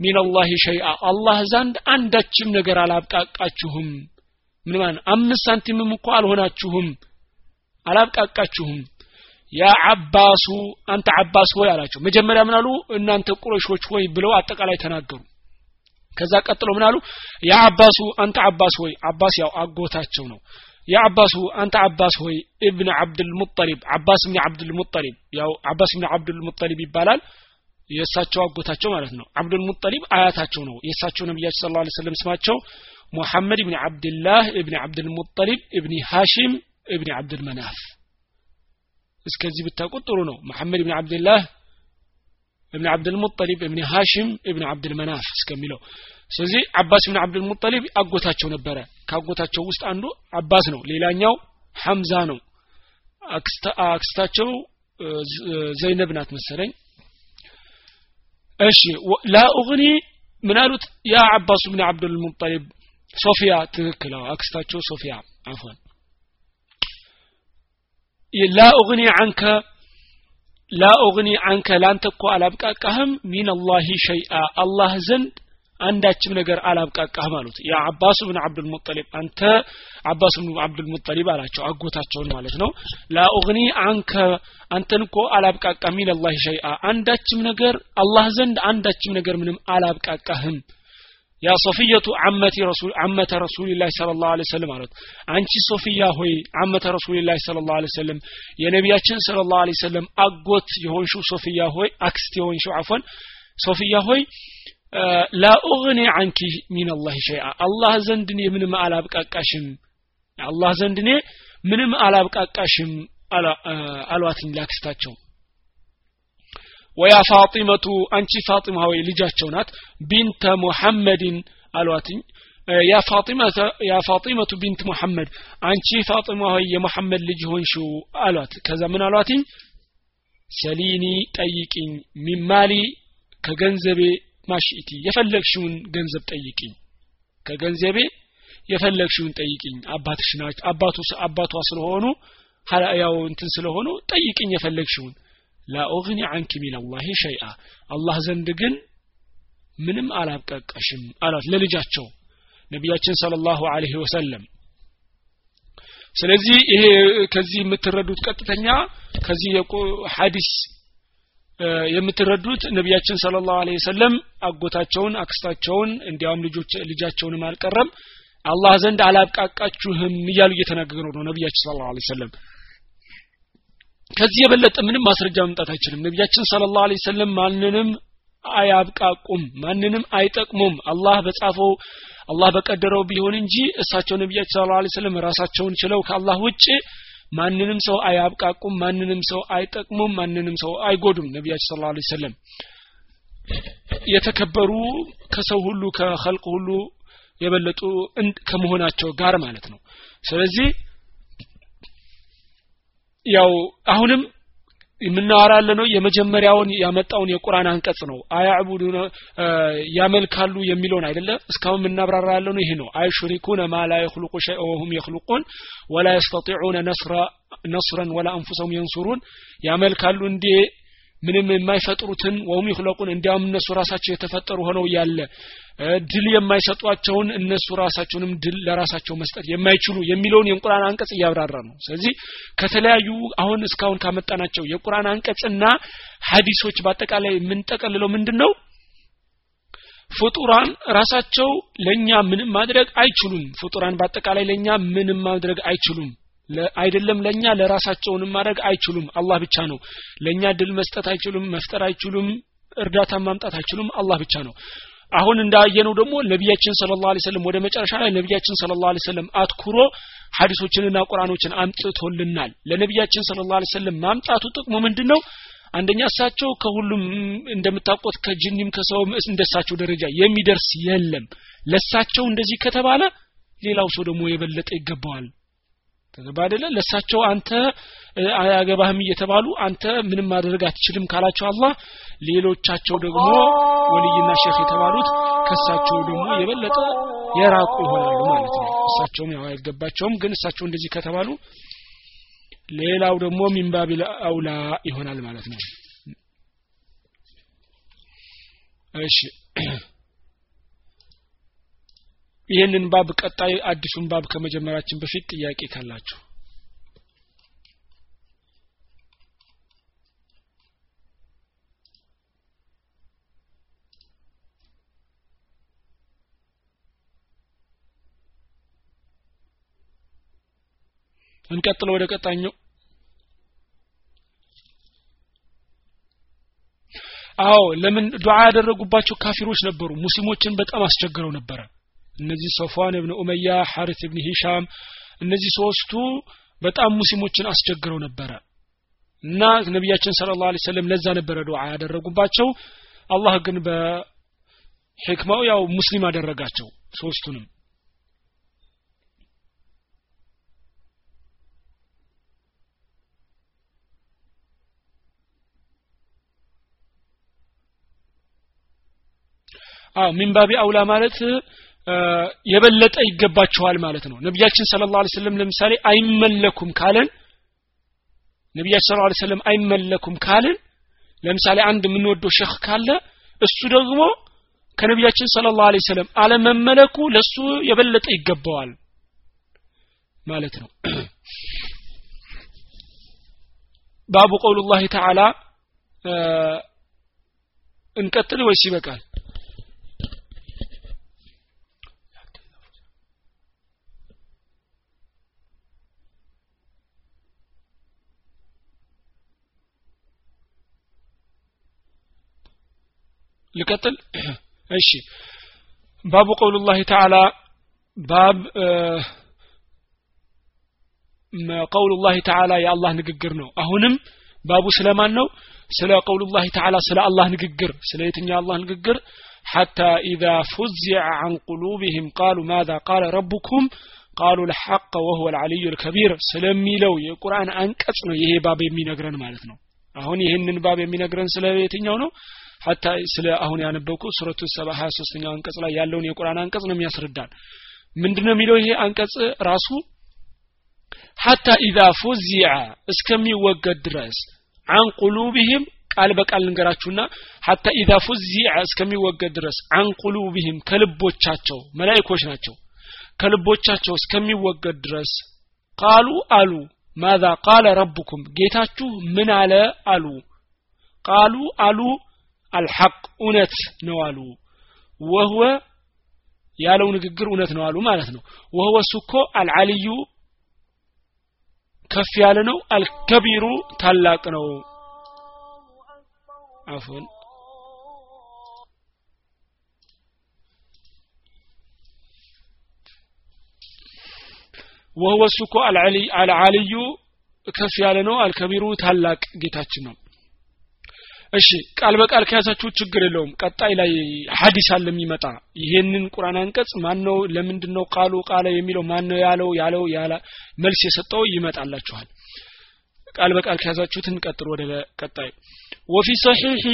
ሚንላሂ ሸይአ። አላህ ዘንድ አንዳችም ነገር አላብቃቃችሁም። ምን ማለት አምስት ሳንቲምም እኮ አልሆናችሁም አላብቃቃችሁም። ያ አባሱ አንተ አባስ ሆይ አላቸው። መጀመሪያ ምን እናንተ ቁረሾች ሆይ ብለው አጠቃላይ ተናገሩ። ከዛ ቀጥሎ ምን አሉ? ያ አባሱ አንተ አባስ ሆይ አባስ ያው አጎታቸው ነው ያ አባሱ አንተ አባስ ሆይ እብን አብድልሙጠሊብ አባስ ብን አብድልሙጠሊብ ያው አባስ ብን አብድልሙጠሊብ ይባላል። የእሳቸው አጎታቸው ማለት ነው። አብዱልሙጠሊብ አያታቸው ነው። የእሳቸው ነቢያችን ስለ ላ ስለም ስማቸው ሙሐመድ ብን አብድላህ እብን አብድልሙጠሊብ እብኒ ሃሽም እብኒ አብድልመናፍ እስከዚህ ብታውቁት ጥሩ ነው። መሐመድ ብን አብድላህ እብን አብድልሙጠሊብ እብን ሃሽም እብን አብድልመናፍ እስከሚለው ስለዚህ አባስ ብን አብድልሙጠሊብ አጎታቸው ነበረ። ከአጎታቸው ውስጥ አንዱ አባስ ነው። ሌላኛው ሐምዛ ነው። አክስታቸው ዘይነብ ናት መሰለኝ። እሺ ላ ኡግኒ ምን ያ አባሱ ብን አብዱልሙጠሊብ ሶፊያ ትክክል። አክስታቸው ሶፊያ። አፎን ላ ኡግኒ አንከ ላ ኡግኒ አንከ ላንተ እኮ አላብቃቃህም ሚን አላህ ሸይአ። አላህ ዘንድ አንዳችም ነገር አላብቃቃህም አሉት። ያ አባስ ብን አብዱልሙጠሊብ አንተ አባስ ብን አብዱልሙጠሊብ አላቸው አጎታቸውን ማለት ነው። ላ ኡግኒ አንከ አንተን እኮ አላብቃቃ ሚን አላህ ሸይአ። አንዳችም ነገር አላህ ዘንድ አንዳችም ነገር ምንም አላብቃቃህም። يا صفية عمة رسول عمة رسول الله صلى الله عليه وسلم አሉት። አንቺ ሶፊያ ሆይ عمة رسول الله صلى الله عليه وسلم የነቢያችን صلى الله عليه وسلم አጎት የሆንሽው ሶፊያ ሆይ አክስት የሆንሽው አፎን ሶፊያ ሆይ لا أغني عنك من الله شيئا አላህ ዘንድ እኔ ምንም አላብቃቃሽም። አላህ ዘንድ እኔ ምንም አላብቃቃሽም አሏትኝ ላክስታቸው። ويا فاطمة አንቺ ፋጢማ ወይ ልጃቸው ናት። بنت محمد አሏትኝ። يا فاطمة بنت محمد አንቺ ፋጢማ ሆይ የሙሐመድ ልጅ ሆንሽው አሏት። ከዛ ምን አሏትኝ? سليني ጠይቂኝ من مالي ከገንዘቤ ما شئت የፈለግሽውን ገንዘብ ጠይቂኝ። ከገንዘቤ የፈለግሽውን ጠይቂኝ። አባትሽ አባቱ አባቷ ስለሆኑ ያው እንትን ስለሆኑ ጠይቅኝ የፈለግሽውን። ላ ኡግኒ አንኪ ሚን አላህ ሸይአ። አላህ ዘንድ ግን ምንም አላብቀቀሽም አሏት ለልጃቸው ነቢያችን ሰለ ላሁ ወሰለም። ስለዚህ ይሄ ከዚህ የምትረዱት ቀጥተኛ ከዚህ ሀዲስ የምትረዱት ነቢያችን ስለ ላሁ ለ ወሰለም አጎታቸውን አክስታቸውን እንዲያውም ልጃቸውንም አልቀረም። አላህ ዘንድ አላብቃቃችሁም እያሉ እየተናገሩ ነው ነቢያችን ስለ ላሁ ሰለም ከዚህ የበለጠ ምንም ማስረጃ መምጣት አይችልም። ነቢያችን ስለ ላሁ ለ ወሰለም ማንንም አያብቃቁም ማንንም አይጠቅሙም። አላህ በጻፈው አላህ በቀደረው ቢሆን እንጂ እሳቸው ነቢያችን ስለ ላሁ ሰለም ራሳቸውን ችለው ከአላህ ውጭ ማንንም ሰው አያብቃቁም ማንንም ሰው አይጠቅሙም ማንንም ሰው አይጎዱም። ነቢያችን ስለ ላ ሰለም የተከበሩ ከሰው ሁሉ ከኸልቅ ሁሉ የበለጡ ከመሆናቸው ጋር ማለት ነው። ስለዚህ ያው አሁንም የምናወራለ ነው። የመጀመሪያውን ያመጣውን የቁርአን አንቀጽ ነው። አያዕቡዱነ ያመልካሉ የሚለውን አይደለ? እስካሁን የምናብራራ ያለ ነው ይሄ ነው። አይሹሪኩነ ማ ላ የኽሉቁ ሸይአ ወሁም የኽሉቁን ወላ የስተጢዑነ ነስረን ወላ አንፉሰሁም የንሱሩን ያመልካሉ እንዴ ምንም የማይፈጥሩትን ወሁም ይኽለቁን እንዲያውም እነሱ ራሳቸው የተፈጠሩ ሆነው ያለ ድል የማይሰጧቸውን እነሱ ራሳቸውንም ድል ለራሳቸው መስጠት የማይችሉ የሚለውን የቁርአን አንቀጽ እያብራራ ነው። ስለዚህ ከተለያዩ አሁን እስካሁን ካመጣናቸው የቁርአን አንቀጽና ሀዲሶች በአጠቃላይ የምንጠቀልለው ምንድን ነው ፍጡራን ራሳቸው ለኛ ምንም ማድረግ አይችሉም። ፍጡራን በአጠቃላይ ለኛ ምንም ማድረግ አይችሉም አይደለም ለኛ ለራሳቸውንም ማድረግ አይችሉም። አላህ ብቻ ነው። ለኛ ድል መስጠት አይችሉም መፍጠር አይችሉም እርዳታ ማምጣት አይችሉም። አላህ ብቻ ነው። አሁን እንዳየነው ደግሞ ነቢያችን ስለ ላ ወደ መጨረሻ ላይ ነቢያችን ስለ ላ አትኩሮ ሀዲሶችንና ቁርአኖችን አምጥቶልናል። ለነቢያችን ስለ ላ ማምጣቱ ጥቅሙ ምንድን ነው አንደኛ እሳቸው ከሁሉም እንደምታውቁት ከጅኒም ከሰውም እንደሳቸው ደረጃ የሚደርስ የለም። ለሳቸው እንደዚህ ከተባለ ሌላው ሰው ደግሞ የበለጠ ይገባዋል ተገባ አይደለ? ለሳቸው አንተ አያገባህም እየተባሉ አንተ ምንም ማድረግ አትችልም ካላቸው አላህ ሌሎቻቸው ደግሞ ወልይና ሼክ የተባሉት ከሳቸው ደግሞ የበለጠ የራቁ ይሆናሉ ማለት ነው። እሳቸውም ያው አይገባቸውም ግን እሳቸው እንደዚህ ከተባሉ ሌላው ደግሞ ሚንባቢል አውላ ይሆናል ማለት ነው። እሺ ይህንን ባብ ቀጣይ አዲሱን ባብ ከመጀመራችን በፊት ጥያቄ ካላችሁ? እንቀጥለው ወደ ቀጣኛው አዎ ለምን ዱዓ ያደረጉባቸው ካፊሮች ነበሩ። ሙስሊሞችን በጣም አስቸግረው ነበረ እነዚህ ሶፋን እብን ኡመያ ሐሪት እብን ሂሻም እነዚህ ሶስቱ በጣም ሙስሊሞችን አስቸግረው ነበረ። እና ነቢያችን ስለ ላሁ ሰለም ለዛ ነበረ ዱዓ ያደረጉባቸው። አላህ ግን በሕክማው ያው ሙስሊም አደረጋቸው ሶስቱንም። አዎ ሚንባቢ አውላ ማለት የበለጠ ይገባቸዋል ማለት ነው። ነቢያችን ስለ ላ ስለም ለምሳሌ አይመለኩም ካለን ነቢያችን ስለ ስለም አይመለኩም ካልን ለምሳሌ አንድ የምንወደው ሸህ ካለ እሱ ደግሞ ከነቢያችን ስለ ላ ሰለም አለመመለኩ ለሱ የበለጠ ይገባዋል ማለት ነው። (clears throat) ባቡ ቀውሉ ላህ ተዓላ እንቀጥል ወይስ ይበቃል ልቀጥል እሺ ባቡ ቀውሉ ላህ ተዓላ ባብ ቀውሉ ላህ ተዓላ የአላህ ንግግር ነው አሁንም ባቡ ስለማን ነው ስለ ቀውሉ ላህ ተዓላ ስለ አላህ ንግግር ስለ የትኛው አላህ ንግግር حتى إذا فزع عن قلوبهم قالوا ماذا قال ربكم قالوا الحق وهو العلي الكبير ስለሚለው የቁርአን አንቀጽ ነው ይሄ ባብ የሚነግረን ማለት ነው አሁን ይህንን ባብ የሚነግረን ስለ የትኛው ነው ሀታ ስለ አሁን ያነበብኩ ሱረቱ ሰባ ሀያ ሶስተኛው አንቀጽ ላይ ያለውን የቁርአን አንቀጽ ነው የሚያስረዳን። ምንድነው የሚለው ይሄ አንቀጽ ራሱ? ሀታ ኢዛ ፉዚዐ እስከሚወገድ ድረስ አን ቁሉብህም ቃል በቃል ልንገራችሁና ሀታ ኢዛ ፉዚዐ እስከሚወገድ ድረስ አን ቁሉብህም ከልቦቻቸው መላይኮች ናቸው። ከልቦቻቸው እስከሚወገድ ድረስ ቃሉ አሉ። ማዛ ቃለ ረቡኩም ጌታችሁ ምን አለ አሉ። ቃሉ አሉ አልሐቅ እውነት ነው አሉ። ወህወ ያለው ንግግር እውነት ነው አሉ ማለት ነው። ወህወ እሱ እኮ አልዓልዩ ከፍ ያለ ነው አልከቢሩ ታላቅ ነው። አፎን ወህወ እሱ እኮ አልዓልዩ ከፍ ያለ ነው አልከቢሩ ታላቅ ጌታችን ነው እሺ ቃል በቃል ከያዛችሁ ችግር የለውም ቀጣይ ላይ ሀዲስ አለ የሚመጣ ይሄንን ቁርአን አንቀጽ ማን ነው ለምንድን ነው ቃሉ ቃለ የሚለው ማን ነው ያለው ያለው ያለ መልስ የሰጠው ይመጣላችኋል ቃል በቃል ከያዛችሁት እንቀጥል ወደ ቀጣይ ወፊ ሰሒሒ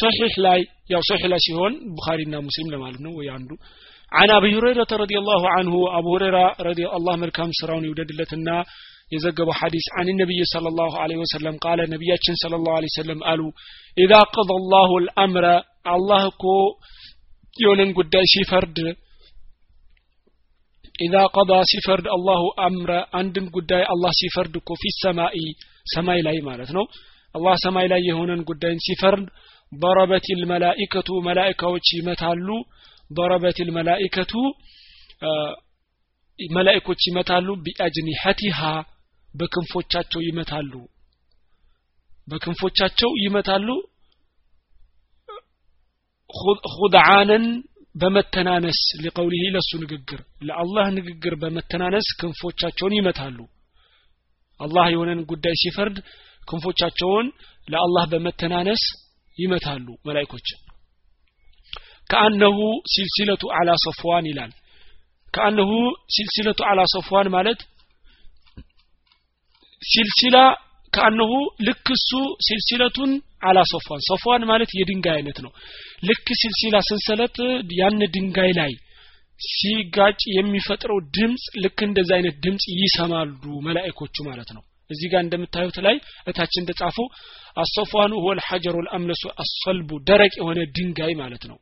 ሰሒሕ ላይ ያው ሰሒሕ ላይ ሲሆን ቡኻሪና ሙስሊም ለማለት ነው ወይ አንዱ عن أبي هريرة رضي الله عنه أبو هريرة رضي الله ملكام سراون يودد لتنا የዘገበው ሐዲስ አን ነቢይ صلى الله عليه وسلم ቃለ ነቢያችን صلى الله عليه وسلم አሉ إذا قضى الله الأمر አላህ እኮ የሆነን ጉዳይ ሲፈርድ ኢዛ ቀዳ ሲፈርድ አላሁ አምረ አንድን ጉዳይ አላህ ሲፈርድ እኮ ፊ ሰማኢ ሰማይ ላይ ማለት ነው አላህ ሰማይ ላይ የሆነን ጉዳይን ሲፈርድ ضربت الملائكة መላኢካዎች ይመታሉ ضربت الملائكة መላኢኮች ይመታሉ ቢአጅኒሐቲሃ በክንፎቻቸው ይመታሉ በክንፎቻቸው ይመታሉ። ሁድዓንን በመተናነስ ሊቀውሊህ ለሱ ንግግር ለአላህ ንግግር በመተናነስ ክንፎቻቸውን ይመታሉ። አላህ የሆነን ጉዳይ ሲፈርድ ክንፎቻቸውን ለአላህ በመተናነስ ይመታሉ መላይኮች ከአነሁ ሲልሲለቱ አላ ሰፍዋን ይላል። ከአነሁ ሲልሲለቱ አላ ሰፍዋን ማለት ሲልሲላ ከአነሁ ልክ እሱ ሲልሲለቱን አላ ሶፋን። ሶፋን ማለት የድንጋይ አይነት ነው። ልክ ሲልሲላ ሰንሰለት ያን ድንጋይ ላይ ሲጋጭ የሚፈጥረው ድምፅ ልክ እንደዚ አይነት ድምፅ ይሰማሉ መላእኮቹ ማለት ነው። እዚህ ጋር እንደምታዩት ላይ እታች እንደጻፉ አሶፋኑ ሁወ ልሐጀሩ ልአምለሱ አሰልቡ ደረቅ የሆነ ድንጋይ ማለት ነው።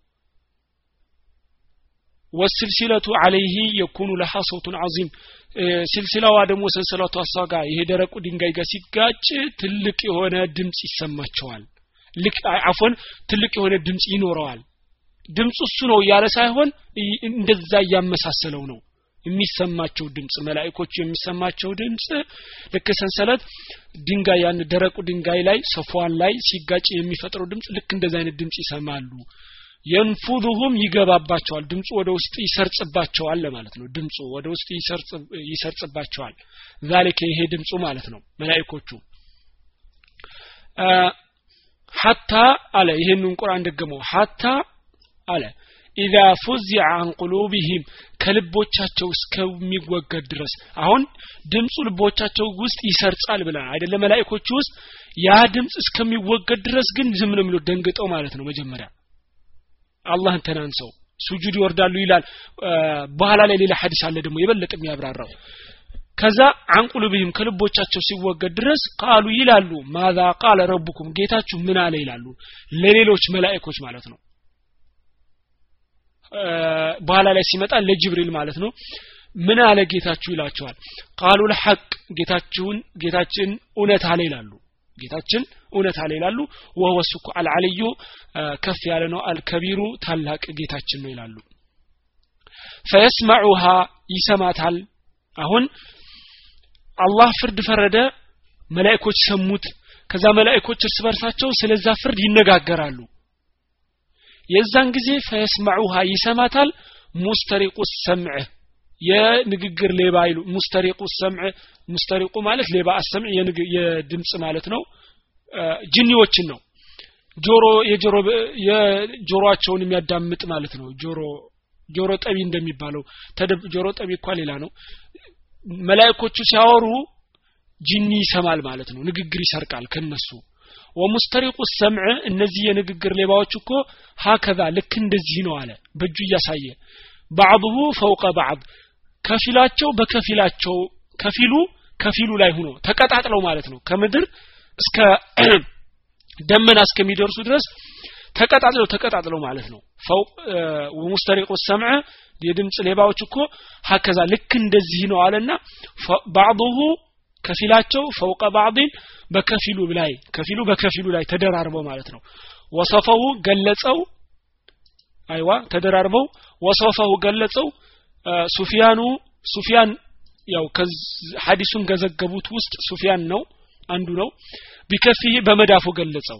ወስልሲለቱ አለይህ የኩኑ ለሃ ሰውቱን አዚም ሲልሲላዋ ደግሞ ሰንሰለቱ አሷ ጋር ይሄ ደረቁ ድንጋይ ጋር ሲጋጭ ትልቅ የሆነ ድምፅ ይሰማቸዋል። ልክ አፎን ትልቅ የሆነ ድምፅ ይኖረዋል። ድምፁ እሱ ነው እያለ ሳይሆን እንደዛ እያመሳሰለው ነው የሚሰማቸው ድምፅ መላእኮቹ የሚሰማቸው ድምፅ ልክ ሰንሰለት ድንጋይ ያን ደረቁ ድንጋይ ላይ ሰፏን ላይ ሲጋጭ የሚፈጥረው ድምፅ ልክ እንደዚ አይነት ድምፅ ይሰማሉ የንፉዙሁም ይገባባቸዋል ድምፁ ወደ ውስጥ ይሰርጽባቸዋል ለማለት ነው። ድምፁ ወደ ውስጥ ይሰርጽባቸዋል። ዛሊከ ይሄ ድምፁ ማለት ነው መላይኮቹ ሐታ አለ ይህንን ቁርአን ደገመው። ሐታ አለ ኢዛ ፉዚዐ አን ቁሉቢሂም ከልቦቻቸው እስከሚወገድ ድረስ። አሁን ድምፁ ልቦቻቸው ውስጥ ይሰርጻል ብለን አይደለ? መላእኮቹ ውስጥ ያ ድምፅ እስከሚወገድ ድረስ ግን ዝም ነው ደንግጠው ማለት ነው መጀመሪያ አላህን ተናንሰው ሱጁድ ይወርዳሉ ይላል። በኋላ ላይ ሌላ ሐዲስ አለ ደግሞ የበለጠ የሚያብራራው። ከዛ አንቁልብህም ከልቦቻቸው ሲወገድ ድረስ ቃሉ ይላሉ። ማዛ ቃለ ረቡኩም ጌታችሁ ምን አለ ይላሉ። ለሌሎች መላእኮች ማለት ነው። በኋላ ላይ ሲመጣ ለጅብሪል ማለት ነው። ምን አለ ጌታችሁ ይላቸዋል። ቃሉ ለሐቅ ጌታችሁን ጌታችን እውነት አለ ይላሉ ጌታችን እውነት አለ ይላሉ። ወወሱ እኮ አልዓልዩ ከፍ ያለ ነው። አልከቢሩ ታላቅ ጌታችን ነው ይላሉ። ፈየስማዑሃ ይሰማታል። አሁን አላህ ፍርድ ፈረደ መላእኮች ሰሙት። ከዛ መላእኮች እርስ በርሳቸው ስለዛ ፍርድ ይነጋገራሉ። የዛን ጊዜ ፈየስማዑሃ ይሰማታል። ሙስተሪቁ ሰምዕ የንግግር ሌባ ይሉ ሙስተሪቁ ሰምዕ ሙስተሪቁ ማለት ሌባ አሰምዕ የድምጽ ማለት ነው። ጅኒዎችን ነው። ጆሮ የጆሮ የጆሮአቸውን የሚያዳምጥ ማለት ነው። ጆሮ ጆሮ ጠቢ እንደሚባለው ጆሮ ጠቢ እኳ ሌላ ነው። መላእኮቹ ሲያወሩ ጂኒ ይሰማል ማለት ነው። ንግግር ይሰርቃል ከነሱ ወሙስተሪቁ ሰምዕ እነዚህ የንግግር ሌባዎች እኮ ሀከዛ ልክ እንደዚህ ነው አለ። በእጁ እያሳየ ባዕضሁ ፈውቀ ባዕድ ከፊላቸው በከፊላቸው ከፊሉ ከፊሉ ላይ ሆኖ ተቀጣጥለው ማለት ነው። ከምድር እስከ (clears throat) ደመና እስከሚደርሱ ድረስ ተቀጣጥለው ተቀጣጥለው ማለት ነው። ሙስተሪቁ ሰምዕ የድምፅ ሌባዎች እኮ ሀከዛ ልክ እንደዚህ ነው አለና ባዕضሁ ከፊላቸው ፈውቀ ባዕድን በከፊሉ ላይ ከፊሉ በከፊሉ ላይ ተደራርበው ማለት ነው። ወሰፈው ገለጸው አይዋ ተደራርበው ወሰፈው ገለጸው ሱፊያኑ ሱፊያን ያው ሀዲሱን ገዘገቡት ውስጥ ሱፊያን ነው አንዱ ነው። ቢከፊህ በመዳፉ ገለጸው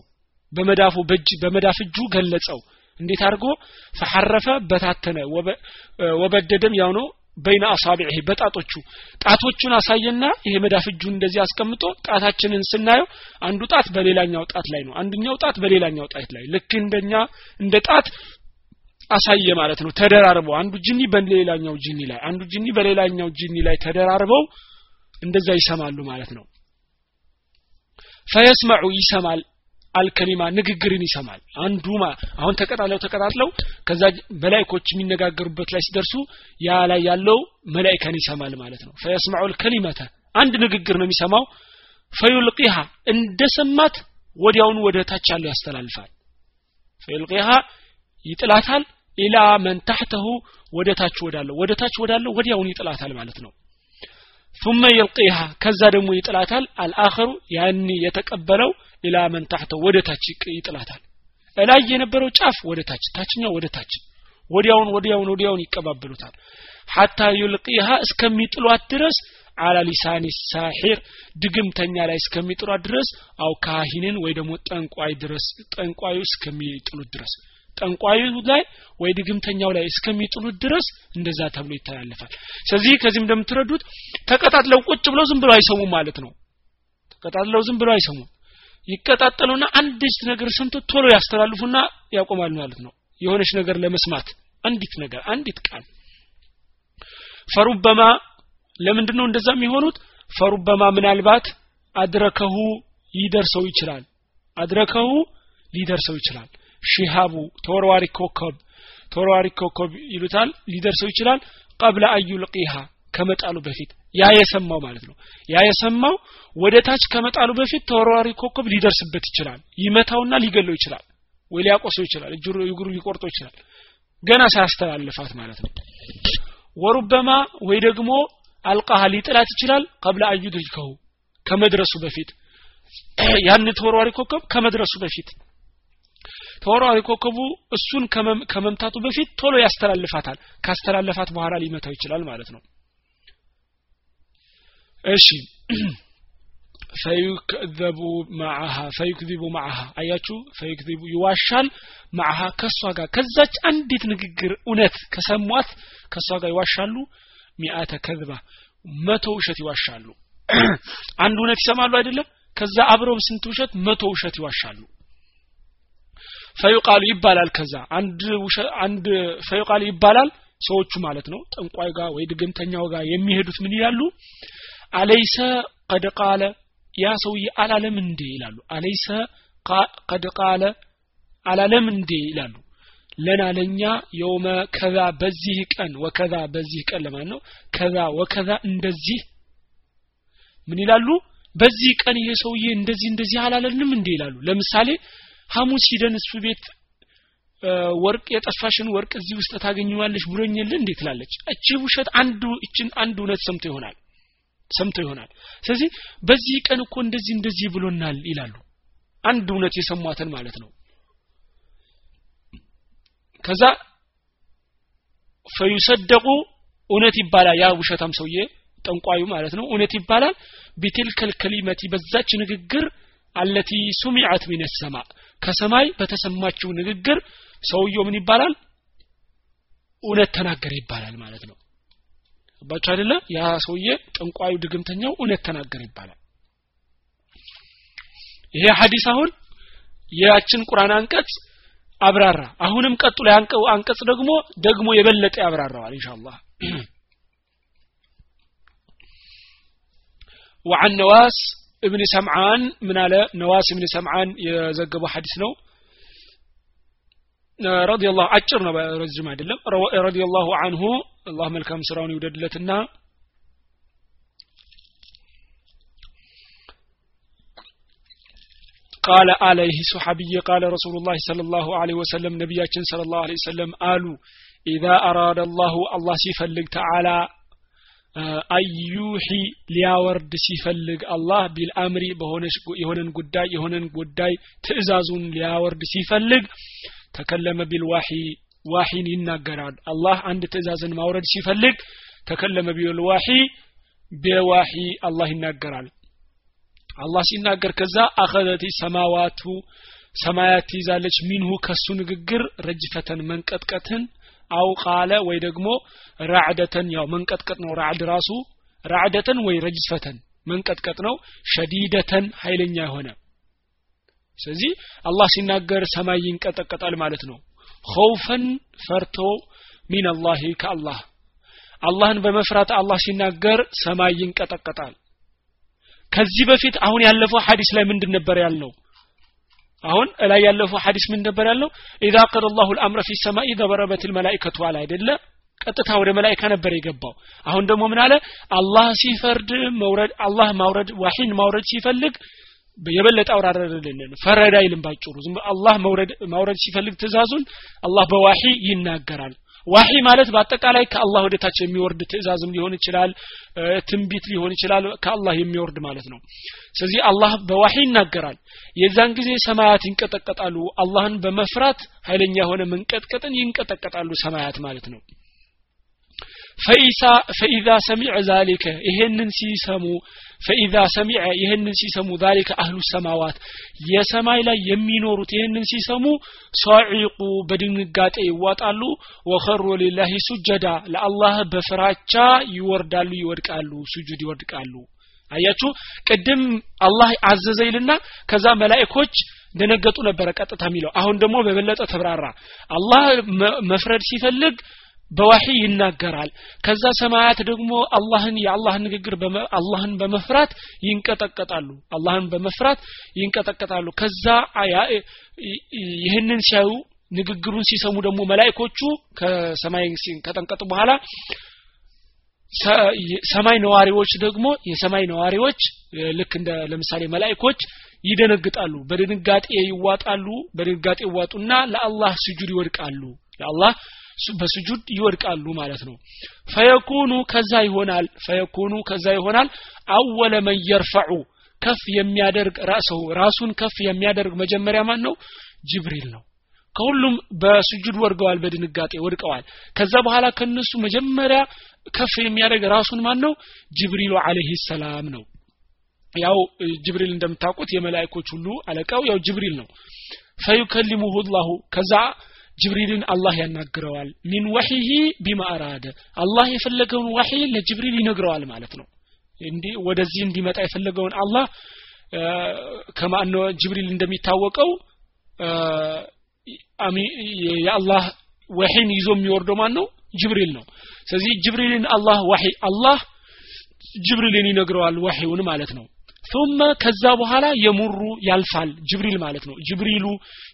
በመዳፉ በእጅ በመዳፍ እጁ ገለጸው። እንዴት አድርጎ? ፈሐረፈ በታተነ ወበደደም ያው ነው። በይነ አሳቢዒ በጣቶቹ ጣቶቹን አሳየና ይሄ መዳፍ እጁን እንደዚህ አስቀምጦ ጣታችንን ስናየው አንዱ ጣት በሌላኛው ጣት ላይ ነው። አንደኛው ጣት በሌላኛው ጣት ላይ ልክ እንደኛ እንደ ጣት አሳየ ማለት ነው። ተደራርበው አንዱ ጅኒ በሌላኛው ጅኒ ላይ አንዱ ጅኒ በሌላኛው ጅኒ ላይ ተደራርበው እንደዛ ይሰማሉ ማለት ነው። ፈየስመዑ ይሰማል አልከሊማ ንግግርን ይሰማል። አንዱ አሁን ተቀጣለው ተቀጣጥለው ከዛ መላይኮች የሚነጋገሩበት ላይ ሲደርሱ ያ ላይ ያለው መላይካን ይሰማል ማለት ነው። ፈየስመዑ አልከሊመተ አንድ ንግግር ነው የሚሰማው። ፈዩልቂሃ እንደሰማት ወዲያውኑ ወደ ታች ያለው ያስተላልፋል። ፈዩልቂሃ ይጥላታል ኢላ መን ታሕተሁ ወደ ታች ወዳለው ወደ ታች ወዳለው ወዲያውኑ ይጥላታል ማለት ነው ثم يلقيها ከዛ ደግሞ ይጥላታል አልአኸሩ ያኒ የተቀበለው ኢላ መን ታሕተሁ ወደ ታች ይጥላታል እላይ የነበረው ጫፍ ወደ ታች ታችኛው ወደ ታች ወዲያውን ወዲያውን ወዲያውን ይቀባበሉታል ሐታ ዩልቂሃ እስከሚጥሏት ድረስ አላ ሊሳኒ ሳሒር ድግምተኛ ላይ እስከሚጥሏት ድረስ አው ካሂንን ወይ ደግሞ ጠንቋይ ድረስ ጠንቋዩ እስከሚጥሉት ድረስ ጠንቋዩ ላይ ወይ ድግምተኛው ላይ እስከሚጥሉት ድረስ እንደዛ ተብሎ ይተላለፋል። ስለዚህ ከዚህም እንደምትረዱት ተቀጣጥለው ቁጭ ብለው ዝም ብለው አይሰሙም ማለት ነው። ተቀጣጥለው ዝም ብለው አይሰሙም። ይቀጣጠሉና አንዲት ነገር ሰምቶ ቶሎ ያስተላልፉና ያቆማሉ ማለት ነው። የሆነች ነገር ለመስማት አንዲት ነገር አንዲት ቃል። ፈሩበማ ለምንድን ነው እንደዛ የሚሆኑት? ፈሩበማ ምናልባት አድረከሁ ይደርሰው ይችላል። አድረከሁ ሊደርሰው ይችላል ሺሃቡ ተወርዋሪ ኮከብ ተወርዋሪ ኮከብ ይሉታል ሊደርሰው ይችላል። ቀብለ አዩ ልቂሃ ከመጣሉ በፊት ያ የሰማው ማለት ነው። ያ የሰማው ወደ ታች ከመጣሉ በፊት ተወርዋሪ ኮከብ ሊደርስበት ይችላል። ይመታውና ሊገለው ይችላል ወይ ሊያቆሰው ይችላል። እግሩ ሊቆርጠው ይችላል። ገና ሳያስተላልፋት ማለት ነው። ወሩበማ ወይ ደግሞ አልቃሃ ሊጥላት ይችላል። ቀብለ አዩድሪከሁ ከመድረሱ በፊት። ያን ተወርዋሪ ኮከብ ከመድረሱ በፊት ተወርዋሪ ኮከቡ እሱን ከመምታቱ በፊት ቶሎ ያስተላልፋታል። ካስተላለፋት በኋላ ሊመታው ይችላል ማለት ነው። እሺ። (clears throat) ፈዩክዘቡ ማዓሃ ፈዩክዚቡ ማዓሃ አያችሁ? ፈዩክዚቡ ይዋሻል ማዓሃ ከእሷ ጋር። ከዛች አንዲት ንግግር እውነት ከሰሟት ከእሷ ጋር ይዋሻሉ? ሚአተ ከዝባ መቶ ውሸት ይዋሻሉ። (clears throat) አንድ እውነት ይሰማሉ አይደለም? ከዛ አብረው ስንት ውሸት? መቶ ውሸት ይዋሻሉ ፈዩቃሉ ይባላል ከዛ። አንድ አንድ ፈዩቃሉ ይባላል ሰዎቹ ማለት ነው። ጠንቋይ ጋር ወይ ድግምተኛው ጋር የሚሄዱት ምን ይላሉ? አለይሰ ቀድ ቃለ ያ ሰውዬ አላለም እንዴ ይላሉ። አለይሰ ቀድ ቃለ አላለም እንዴ ይላሉ። ለና ለኛ የውመ ከዛ በዚህ ቀን ወከዛ በዚህ ቀን ለማን ነው። ከዛ ወከዛ እንደዚህ ምን ይላሉ? በዚህ ቀን ይሄ ሰውዬ እንደዚህ እንደዚህ አላለንም እንዴ ይላሉ። ለምሳሌ ሐሙስ ሂደን እሱ ቤት ወርቅ የጠፋሽን ወርቅ እዚህ ውስጥ ታገኘዋለሽ ብሎኝል እንዴ ትላለች። እቺ ውሸት አንዱ እችን አንድ እውነት ሰምቶ ይሆናል ሰምቶ ይሆናል። ስለዚህ በዚህ ቀን እኮ እንደዚህ እንደዚህ ብሎናል ይላሉ። አንድ እውነት የሰሟትን ማለት ነው። ከዛ ፈዩሰደቁ እውነት ይባላል። ያ ውሸታም ሰውዬ ጠንቋዩ ማለት ነው። እውነት ይባላል። ቢትልከል ከሊመቲ በዛች ንግግር አለቲ ሱሚዐት ሚን ሰማ ከሰማይ በተሰማችው ንግግር ሰውየው ምን ይባላል እውነት ተናገረ ይባላል ማለት ነው ባቸው አይደለ ያ ሰውዬ ጠንቋዩ ድግምተኛው እውነት ተናገረ ይባላል ይሄ ሐዲስ አሁን ያችን ቁርአን አንቀጽ አብራራ አሁንም ቀጥሎ ያንቀው አንቀጽ ደግሞ ደግሞ የበለጠ ያብራራዋል ኢንሻአላህ (clears throat) وعن نواس ابن سمعان من على نواس ابن سمعان يزقبوا حديث ነው رضي الله አጭር ነው ረጅም አይደለም رضي الله عنه الله መልካም ስራውን ይውደድለትና قال عليه صحابي قال رسول الله صلى الله عليه وسلم نبياتنا صلى الله عليه وسلم قالوا إذا أراد الله الله سيفلق تعالى አዩሂ ሊያወርድ ሲፈልግ አላህ ቢልአምሪ የሆነን ጉዳይ የሆነን ጉዳይ ትእዛዙን ሊያወርድ ሲፈልግ ተከለመ ቢልዋሂ ዋሂን ይናገራል። አላህ አንድ ትእዛዝን ማውረድ ሲፈልግ ተከለመ ቢልዋሂ በዋሂ አላህ ይናገራል። አላህ ሲናገር ከዛ አኸዘቲ ሰማዋቱ ሰማያት ትይዛለች ሚንሁ ከሱ ንግግር ረጅፈተን መንቀጥቀትን አው ቃለ ወይ ደግሞ ራዕደተን ያው መንቀጥቀጥ ነው። ራዕድ ራሱ ራዕደተን ወይ ረጅፈተን መንቀጥቀጥ ነው። ሸዲደተን ኃይለኛ የሆነ ስለዚህ አላህ ሲናገር ሰማይ ይንቀጠቀጣል ማለት ነው። ኸውፈን ፈርቶ ሚን አላህ ከአላህ አላህን በመፍራት አላህ ሲናገር ሰማይ ይንቀጠቀጣል። ከዚህ በፊት አሁን ያለፈው ሐዲስ ላይ ምንድን ነበር ያልነው አሁን እላይ ያለፈው ሀዲስ ምን ነበር ያለው? ኢዛ ቀደ አላሁ ልአምረ ፊ ሰማኢ ደበረበት ልመላይከቱ አለ አይደለ? ቀጥታ ወደ መላይካ ነበር የገባው። አሁን ደግሞ ምን አለ? አላህ ሲፈርድ መውረድ አላህ ማውረድ ዋሒን ማውረድ ሲፈልግ የበለጠ አውራረድልን ፈረድ አይልም ባጭሩ። ዝም አላህ ማውረድ ሲፈልግ ትእዛዙን አላህ በዋሒ ይናገራል። ዋሂ ማለት በአጠቃላይ ከአላህ ወደ ታች የሚወርድ ትእዛዝም ሊሆን ይችላል ትንቢት ሊሆን ይችላል ከአላህ የሚወርድ ማለት ነው። ስለዚህ አላህ በዋሂ ይናገራል። የዛን ጊዜ ሰማያት ይንቀጠቀጣሉ አላህን በመፍራት ኃይለኛ የሆነ መንቀጥቀጥን ይንቀጠቀጣሉ ሰማያት ማለት ነው ፈኢዛ ሰሚዐ ዛሊከ ይሄንን ሲሰሙ ፈኢዛ ሰሚዐ ይህንን ሲሰሙ ዛሊከ አህሉ ሰማዋት። የሰማይ ላይ የሚኖሩት ይህንን ሲሰሙ ሰዒቁ በድንጋጤ ይዋጣሉ። ወኸሩ ሊላሂ ሱጀዳ ለአላህ በፍራቻ ይወርዳሉ ይወድቃሉ ሱጁድ ይወድቃሉ። አያችሁ? ቅድም አላህ አዘዘ ይልና ከዛ መላእኮች ደነገጡ ነበረ ቀጥታ የሚለው። አሁን ደግሞ በበለጠ ተብራራ። አላህ መፍረድ ሲፈልግ በዋሂ ይናገራል። ከዛ ሰማያት ደግሞ አላህን የአላህን ንግግር አላህን በመፍራት ይንቀጠቀጣሉ። አላህን በመፍራት ይንቀጠቀጣሉ። ከዛ ይህንን ሲያዩ ንግግሩን ሲሰሙ ደግሞ መላይኮቹ ከሰማይ ከጠንቀጡ በኋላ ሰማይ ነዋሪዎች ደግሞ የሰማይ ነዋሪዎች ልክ እንደ ለምሳሌ መላይኮች ይደነግጣሉ በድንጋጤ ይዋጣሉ በድንጋጤ ይዋጡና ለአላህ ስጁድ ይወድቃሉ። ለአላህ በስጁድ ይወድቃሉ ማለት ነው። ፈየኩኑ ከዛ ይሆናል ፈየኩኑ ከዛ ይሆናል። አወለ መን የርፈዑ ከፍ የሚያደርግ ራሰው ራሱን ከፍ የሚያደርግ መጀመሪያ ማን ነው? ጅብሪል ነው። ከሁሉም በስጁድ ወርገዋል በድንጋጤ ወድቀዋል። ከዛ በኋላ ከነሱ መጀመሪያ ከፍ የሚያደርግ ራሱን ማን ነው? ጅብሪሉ አለህ ሰላም ነው። ያው ጅብሪል እንደምታውቁት የመላእኮች ሁሉ አለቃው ያው ጅብሪል ነው። ፈዩከሊሙሁ ላሁ ከዛ ጅብሪልን አላህ ያናግረዋል። ሚን ወሒሂ ቢማ አራደ። አላህ የፈለገውን ወሒ ለጅብሪል ይነግረዋል ማለት ነው። ወደዚህ እንዲመጣ የፈለገውን አላህ ከማነ ጅብሪል እንደሚታወቀው የአላህ ወሒን ይዞ የሚወርደው ማን ነው ጅብሪል ነው። ስለዚህ ጅብሪልን አላህ ወሒ አላህ ጅብሪልን ይነግረዋል ወሒውን ማለት ነው ثم ከዛ በኋላ የሙሩ ያልፋል። ጅብሪል ማለት ነው። ጅብሪሉ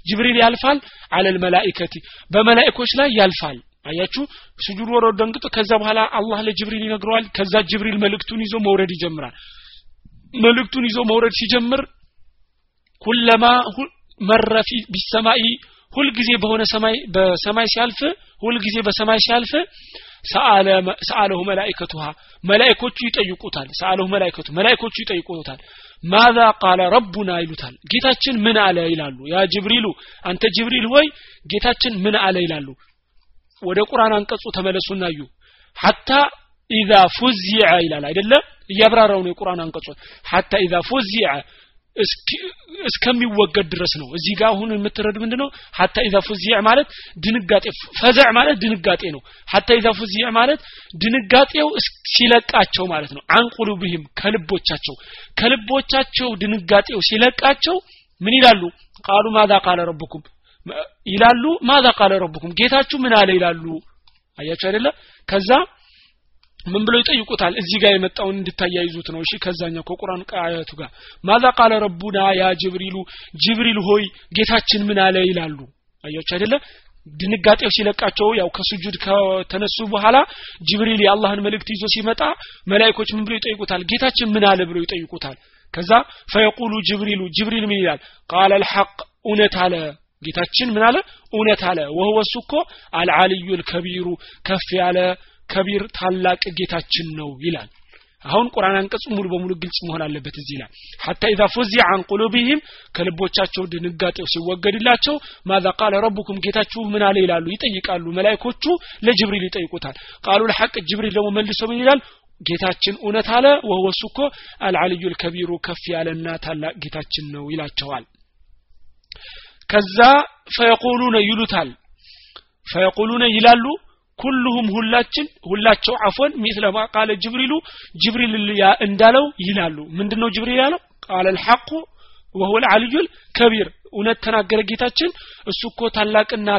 ጅብሪል ያልፋል አለል መላኢከቲ በመላእኮች ላይ ያልፋል። አያችሁ? ስጁድ ወሮ ደንግጦ ከዛ በኋላ አላህ ለጅብሪል ይነግረዋል። ከዛ ጅብሪል መልእክቱን ይዞ መውረድ ይጀምራል። መልእክቱን ይዞ መውረድ ሲጀምር ኩለማ መረ ቢሰማይ ሁልጊዜ በሆነ ሰማይ በሰማይ ሲያልፍ ሁልጊዜ በሰማይ ሲያልፍ ሰአለሁ መላኢከቱሃ መላኢኮቹ ይጠይቁታል። ሰአለሁ መላኢከቱ መላኢኮቹ ይጠይቁታል። ማዛ ቃለ ረቡና ይሉታል። ጌታችን ምን አለ ይላሉ። ያ ጅብሪሉ አንተ ጅብሪል ሆይ ጌታችን ምን አለ ይላሉ። ወደ ቁርአን አንቀጹ ተመለሱና እዩ። ሐታ ኢዛ ፉዚዐ ይላል። አይደለም እያብራራው ነው የቁርአን አንቀጹ። ሐታ ኢዛ ፉዚዐ እስከሚወገድ ድረስ ነው። እዚህ ጋር አሁን የምትረዱ ምንድነው? ሀታ ኢዛ ፉዚዕ ማለት ድንጋጤ ፈዘዕ ማለት ድንጋጤ ነው። ሀታ ኢዛ ፉዚዕ ማለት ድንጋጤው ሲለቃቸው ማለት ነው። አንቁሉብህም ከልቦቻቸው ከልቦቻቸው ድንጋጤው ሲለቃቸው ምን ይላሉ? ቃሉ ማዛ ቃለ ረቡኩም ይላሉ ማዛ ቃለ ረቡኩም። ጌታችሁ ምን አለ ይላሉ? አያችሁ አይደለ? ከዛ ምን ብለው ይጠይቁታል? እዚህ ጋር የመጣውን እንድታያይዙት ነው። እሺ ከዛኛው ከቁርአን ቃያቱ ጋር ማዛ ቃለ ረቡና ያ ጅብሪሉ ጅብሪል ሆይ ጌታችን ምን አለ ይላሉ። አያችሁ አይደለ? ድንጋጤው ሲለቃቸው ያው ከስጁድ ከተነሱ በኋላ ጅብሪል የአላህን መልእክት ይዞ ሲመጣ መላእኮች ምን ብለው ይጠይቁታል? ጌታችን ምን አለ ብለው ይጠይቁታል። ከዛ ፈየቁሉ ጅብሪሉ ጅብሪል ምን ይላል? ቃለ አልሐቅ እውነት አለ። ጌታችን ምን አለ? እውነት አለ። ወህወ እሱ እኮ አልዓልዩ ልከቢሩ ከፍ ያለ ከቢር ታላቅ ጌታችን ነው ይላል። አሁን ቁርአን አንቀጹ ሙሉ በሙሉ ግልጽ መሆን አለበት እዚህ ላይ ሐታ ኢዛ ፉዚዐ አን ቁሉቢሂም ከልቦቻቸው ድንጋጤው ሲወገድላቸው ማዛ ቃለ ረቡኩም ጌታችሁ ምን አለ ይላሉ። ይጠይቃሉ። መላእኮቹ ለጅብሪል ይጠይቁታል። ቃሉ ለሐቅ ጅብሪል ደግሞ መልሶ ምን ይላል? ጌታችን እውነት አለ ወህወ እሱ እኮ አልዓልዩ ልከቢሩ ከፍ ያለና ታላቅ ጌታችን ነው ይላቸዋል። ከዛ ፈየቁሉነ ይሉታል። ፈየቁሉነ ይላሉ ኩልሁም ሁላችን ሁላቸው አፎን ሚስለማ ቃለ ጅብሪሉ ጅብሪል እንዳለው ይላሉ። ምንድነው ጅብሪል ያለው? ቃለ ልሐቁ ወሁ ልዓልዩል ከቢር። እውነት ተናገረ ጌታችን? እሱ እኮ ታላቅና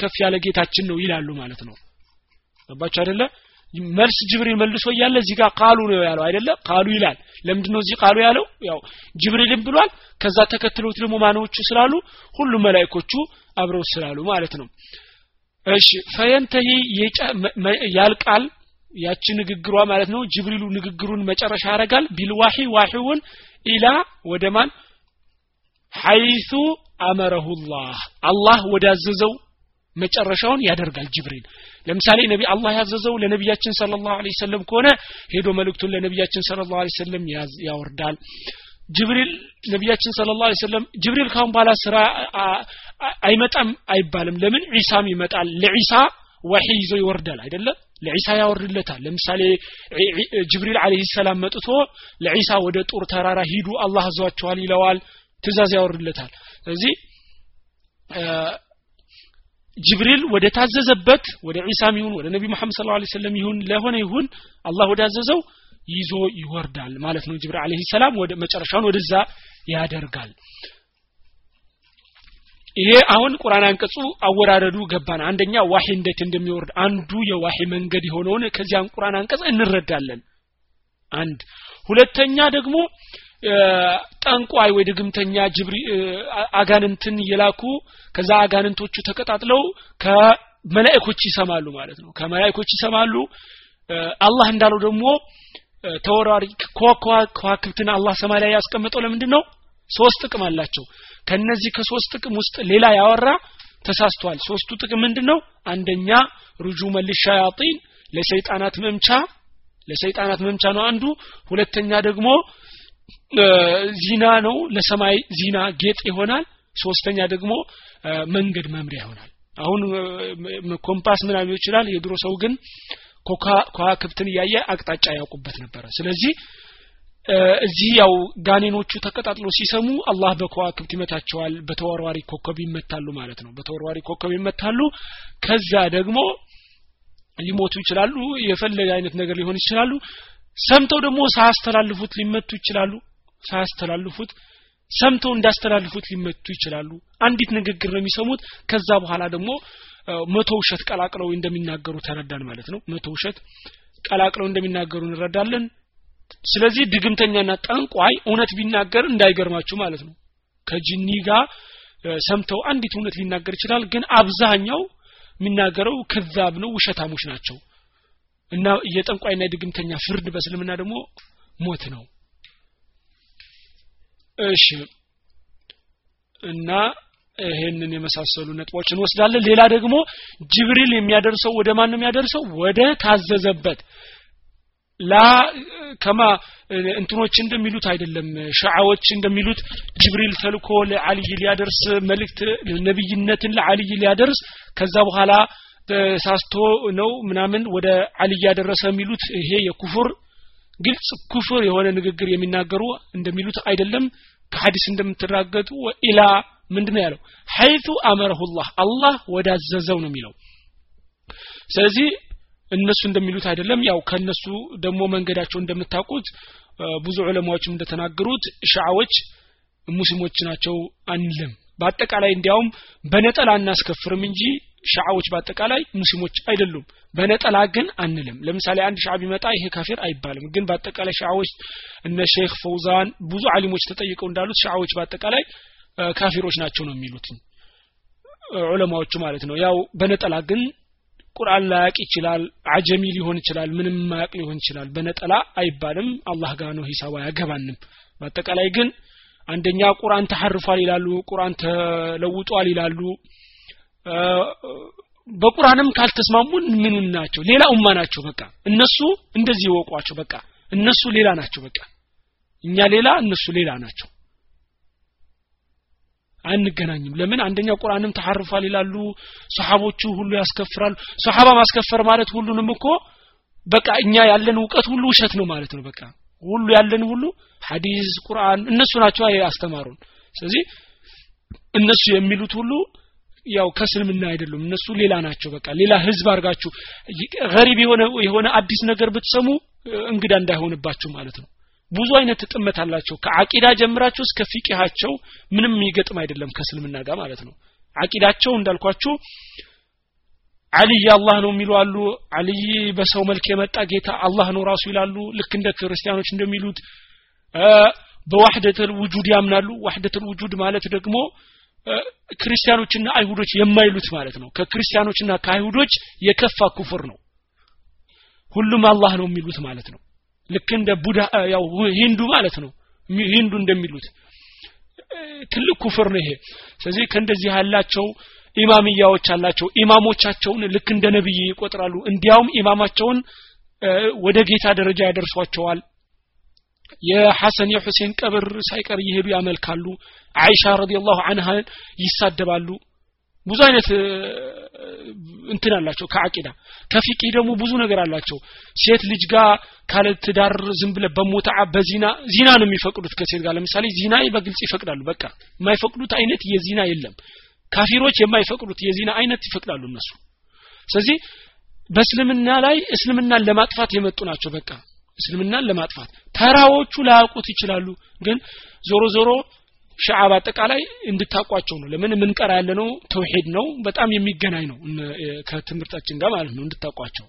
ከፍ ያለ ጌታችን ነው ይላሉ ማለት ነው። ገባችሁ አይደለ? መልስ ጅብሪል መልሶ እያለ እዚህ ጋር ቃሉ ነው ያለው አይደለ? ቃሉ ይላል። ለምንድን ነው እዚህ ቃሉ ያለው? ያው ጅብሪልም ብሏል። ከዛ ተከትሎት ደግሞ ማኖቹ ስላሉ ሁሉም መላይኮቹ አብረው ስላሉ ማለት ነው። እሺ ፈየንተሂ ያልቃል። ያቺ ንግግሯ ማለት ነው ጅብሪሉ ንግግሩን መጨረሻ ያደርጋል። ቢልዋሂ ዋሂውን ኢላ ወደ ማን? ሐይሱ አመረሁላህ። አላህ ወዳዘዘው መጨረሻውን ያደርጋል ጅብሪል። ለምሳሌ ነቢ አላህ ያዘዘው ለነቢያችን ሰለላሁ ዐለይሂ ወሰለም ከሆነ ሄዶ መልእክቱን ለነቢያችን ሰለላሁ ዐለይሂ ወሰለም ያወርዳል። ጅብሪል ነቢያችን ሰለላሁ ዐለይሂ ወሰለም ጅብሪል ካሁን በኋላ ስራ አይመጣም አይባልም። ለምን? ዒሳም ይመጣል። ለዒሳ ወሒ ይዞ ይወርዳል አይደለም ለዒሳ ያወርድለታል። ለምሳሌ ጅብሪል አለይሂ ሰላም መጥቶ ለዒሳ ወደ ጡር ተራራ ሂዱ አላህ አዟቸዋል ይለዋል። ትእዛዝ ያወርድለታል። ስለዚህ ጅብሪል ወደ ታዘዘበት ወደ ዒሳም ይሁን ወደ ነቢ መሐመድ ሰለላሁ ዐለይሂ ወሰለም ይሁን ለሆነ ይሁን አላህ ወደ አዘዘው ይዞ ይወርዳል ማለት ነው። ጅብሪል አለይሂ ሰላም መጨረሻውን ወደዛ ያደርጋል ይሄ አሁን ቁርአን አንቀጹ አወራረዱ ገባን። አንደኛ ዋሂ እንዴት እንደሚወርድ አንዱ የዋሂ መንገድ የሆነውን ከዚያን ቁርአን አንቀጽ እንረዳለን። አንድ ሁለተኛ ደግሞ ጠንቋይ ወይ ድግምተኛ ጅብሪ አጋንንትን እየላኩ ከዛ አጋንንቶቹ ተቀጣጥለው ከመላእኮች ይሰማሉ ማለት ነው። ከመላእኮች ይሰማሉ። አላህ እንዳለው ደግሞ ተወራሪ ከዋክብትን አላህ ሰማይ ላይ ያስቀመጠው ለምንድን ነው ሶስት ጥቅም አላቸው። ከነዚህ ከሶስት ጥቅም ውስጥ ሌላ ያወራ ተሳስቷል። ሶስቱ ጥቅም ምንድን ነው አንደኛ رجوما للشياطين ለሰይጣናት መምቻ ለሰይጣናት መምቻ ነው አንዱ። ሁለተኛ ደግሞ زينة ነው ለሰማይ زينة ጌጥ ይሆናል። ሶስተኛ ደግሞ መንገድ መምሪያ ይሆናል። አሁን ኮምፓስ ምናምን ይችላል። የድሮ ሰው ግን ከዋክብትን እያየ አቅጣጫ ያውቁበት ነበረ። ስለዚህ እዚህ ያው ጋኔኖቹ ተቀጣጥሎ ሲሰሙ አላህ በከዋክብት ይመታቸዋል በተወርዋሪ ኮከብ ይመታሉ ማለት ነው። በተወርዋሪ ኮከብ ይመታሉ። ከዛ ደግሞ ሊሞቱ ይችላሉ የፈለገ አይነት ነገር ሊሆን ይችላሉ። ሰምተው ደግሞ ሳያስተላልፉት ሊመቱ ይችላሉ። ሳያስተላልፉት ሰምተው እንዳስተላልፉት ሊመቱ ይችላሉ። አንዲት ንግግር ነው የሚሰሙት። ከዛ በኋላ ደግሞ መቶ ውሸት ቀላቅለው እንደሚናገሩ ተረዳን ማለት ነው። መቶ ውሸት ቀላቅለው እንደሚናገሩ እንረዳለን ስለዚህ ድግምተኛና ጠንቋይ እውነት ቢናገር እንዳይገርማችሁ ማለት ነው። ከጅኒ ጋር ሰምተው አንዲት እውነት ሊናገር ይችላል ግን አብዛኛው የሚናገረው ከዛብ ነው ውሸታሞች ናቸው። እና የጠንቋይና የድግምተኛ ፍርድ በእስልምና ደግሞ ሞት ነው። እሺ። እና ይሄንን የመሳሰሉ ነጥቦች እንወስዳለን። ሌላ ደግሞ ጅብሪል የሚያደርሰው ወደ ማን ነው የሚያደርሰው? ወደ ታዘዘበት ላ ከማ እንትኖች እንደሚሉት አይደለም። ሸዓዎች እንደሚሉት ጅብሪል ተልኮ ለአልይ ሊያደርስ መልእክት ነብይነትን ለአልይ ሊያደርስ ከዛ በኋላ ተሳስቶ ነው ምናምን ወደ አልይ ያደረሰ የሚሉት ይሄ የኩፍር ግልጽ ኩፍር የሆነ ንግግር የሚናገሩ እንደሚሉት አይደለም። ከሐዲስ እንደምትራገጡ ኢላ ምንድነው ያለው? ሐይቱ አመረሁላህ አላህ ወዳዘዘው ነው የሚለው። ስለዚህ እነሱ እንደሚሉት አይደለም። ያው ከነሱ ደግሞ መንገዳቸው እንደምታውቁት ብዙ ዑለማዎችም እንደተናገሩት ሻዓዎች ሙስሊሞች ናቸው አንልም። በአጠቃላይ እንዲያውም በነጠላ እናስከፍርም እንጂ ሻዓዎች በአጠቃላይ ሙስሊሞች አይደሉም። በነጠላ ግን አንልም። ለምሳሌ አንድ ሻዓ ቢመጣ ይሄ ካፊር አይባልም። ግን በአጠቃላይ ሻዓዎች እነ ሼክ ፈውዛን ብዙ አሊሞች ተጠይቀው እንዳሉት ሻዓዎች በአጠቃላይ ካፊሮች ናቸው ነው የሚሉት ዑለማዎቹ ማለት ነው። ያው በነጠላ ግን ቁርአን ላያቅ ይችላል አጀሚ ሊሆን ይችላል ምንም ማያቅ ሊሆን ይችላል። በነጠላ አይባልም። አላህ ጋር ነው ሂሳቡ አያገባንም። በአጠቃላይ ግን አንደኛ ቁርአን ተሐርፏል ይላሉ ቁርአን ተለውጧል ይላሉ። በቁርአንም ካልተስማሙ ምን ናቸው? ሌላ ኡማ ናቸው። በቃ እነሱ እንደዚህ ይወቋቸው። በቃ እነሱ ሌላ ናቸው። በቃ እኛ ሌላ እነሱ ሌላ ናቸው አንገናኝም። ለምን? አንደኛ ቁርአንም ተሐርፏል ይላሉ ሰሃቦቹ ሁሉ ያስከፍራሉ። ሰሃባ ማስከፈር ማለት ሁሉንም እኮ በቃ እኛ ያለን እውቀት ሁሉ ውሸት ነው ማለት ነው። በቃ ሁሉ ያለን ሁሉ ሐዲስ ቁርአን እነሱ ናቸው ያስተማሩን። ስለዚህ እነሱ የሚሉት ሁሉ ያው ከስልምና አይደሉም። እነሱ ሌላ ናቸው። በቃ ሌላ ህዝብ አድርጋችሁ ገሪብ የሆነ የሆነ አዲስ ነገር ብትሰሙ እንግዳ እንዳይሆንባችሁ ማለት ነው ብዙ አይነት ጥመት አላቸው። ከአቂዳ ጀምራቸው እስከ ፊቂሃቸው ምንም የሚገጥም አይደለም ከእስልምና ጋር ማለት ነው። አቂዳቸው እንዳልኳችሁ አልይ አላህ ነው የሚሉ አሉ። አልይ በሰው መልክ የመጣ ጌታ አላህ ነው ራሱ ይላሉ። ልክ እንደ ክርስቲያኖች እንደሚሉት በዋህደተል ውጁድ ያምናሉ። ዋህደተል ውጁድ ማለት ደግሞ ክርስቲያኖችና አይሁዶች የማይሉት ማለት ነው። ከክርስቲያኖችና ከአይሁዶች የከፋ ኩፍር ነው። ሁሉም አላህ ነው የሚሉት ማለት ነው ልክ እንደ ቡዳ ያው ሂንዱ ማለት ነው። ሂንዱ እንደሚሉት ትልቅ ኩፍር ነው ይሄ። ስለዚህ ከእንደዚህ ያላቸው ኢማምያዎች አላቸው። ኢማሞቻቸውን ልክ እንደ ነብይ ይቆጥራሉ። እንዲያውም ኢማማቸውን ወደ ጌታ ደረጃ ያደርሷቸዋል። የሐሰን የሁሴን ቀብር ሳይቀር እየሄዱ ያመልካሉ። አይሻ ረዲየላሁ አንሃ ይሳደባሉ ብዙ አይነት እንትን አላቸው ከአቂዳ። ከፊቂ ደግሞ ብዙ ነገር አላቸው። ሴት ልጅ ጋር ካለ ትዳር ዝም ብለ በሞታ በዚና ዚና ነው የሚፈቅዱት ከሴት ጋር። ለምሳሌ ዚና በግልጽ ይፈቅዳሉ። በቃ የማይፈቅዱት አይነት የዚና የለም። ካፊሮች የማይፈቅዱት የዚና አይነት ይፈቅዳሉ እነሱ። ስለዚህ በእስልምና ላይ እስልምናን ለማጥፋት የመጡ ናቸው። በቃ እስልምናን ለማጥፋት ተራዎቹ ላያውቁት ይችላሉ። ግን ዞሮ ዞሮ ሻዓ በአጠቃላይ እንድታቋቸው ነው። ለምን የምንቀራ ያለ ነው ተውሂድ ነው። በጣም የሚገናኝ ነው። ከትምህርታችን ጋር ማለት ነው። እንድታቋቸው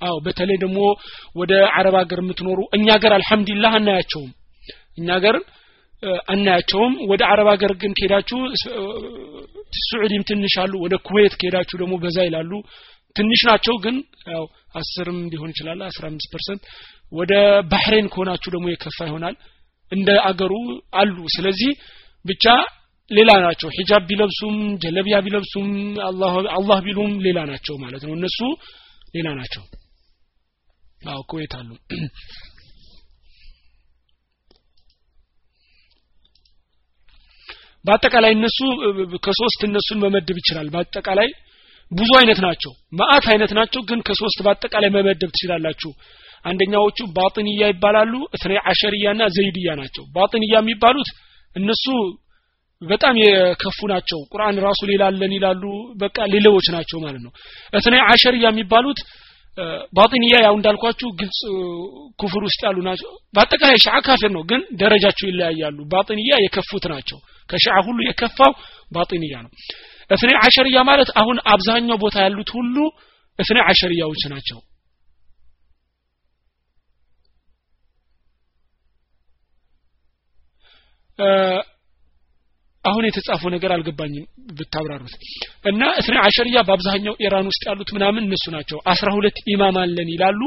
አዎ በተለይ ደግሞ ወደ አረብ ሀገር የምትኖሩ እኛ ሀገር አልহামዱሊላህ አናያቸውም። እኛ ሀገር አናያቸውም። ወደ አረብ ሀገር ግን ከሄዳችሁ ሱዑዲም ትንሽ አሉ ወደ ኩዌት ከሄዳችሁ ደግሞ በዛ ይላሉ ትንሽ ናቸው ግን ያው አስርም ሊሆን ይችላል አስራ አምስት percent። ወደ ባህሬን ከሆናችሁ ደግሞ የከፋ ይሆናል። እንደ አገሩ አሉ። ስለዚህ ብቻ ሌላ ናቸው። ሂጃብ ቢለብሱም ጀለቢያ ቢለብሱም አላህ ቢሉም ሌላ ናቸው ማለት ነው። እነሱ ሌላ ናቸው። አዎ ኩዌት አሉ። በአጠቃላይ እነሱ ከሶስት እነሱን መመደብ ይችላል። በአጠቃላይ ብዙ አይነት ናቸው። ማአት አይነት ናቸው። ግን ከሶስት በአጠቃላይ መመደብ ትችላላችሁ። አንደኛዎቹ ባጥንያ ይባላሉ እትኔ አሸርያና ዘይድያ ናቸው። ባጥንያ የሚባሉት እነሱ በጣም የከፉ ናቸው። ቁርአን ራሱ ሌላ አለን ይላሉ በቃ ሌሎች ናቸው ማለት ነው። እትኔ አሸርያ የሚባሉት ባጢንያ ያው እንዳልኳችሁ ግልጽ ኩፍር ውስጥ ያሉ ናቸው። በአጠቃላይ ሻዓ ካፊር ነው ግን ደረጃቸው ይለያያሉ። ባጢንያ የከፉት ናቸው ከሻዓ ሁሉ የከፋው ባጢንያ ነው። እፍኔ አሸርያ ማለት አሁን አብዛኛው ቦታ ያሉት ሁሉ እፍኔ አሸርያዎች ናቸው። አሁን የተጻፈው ነገር አልገባኝም ብታብራሩት። እና እስነ አሸርያ በአብዛኛው ኢራን ውስጥ ያሉት ምናምን እነሱ ናቸው። አስራ ሁለት ኢማም አለን ይላሉ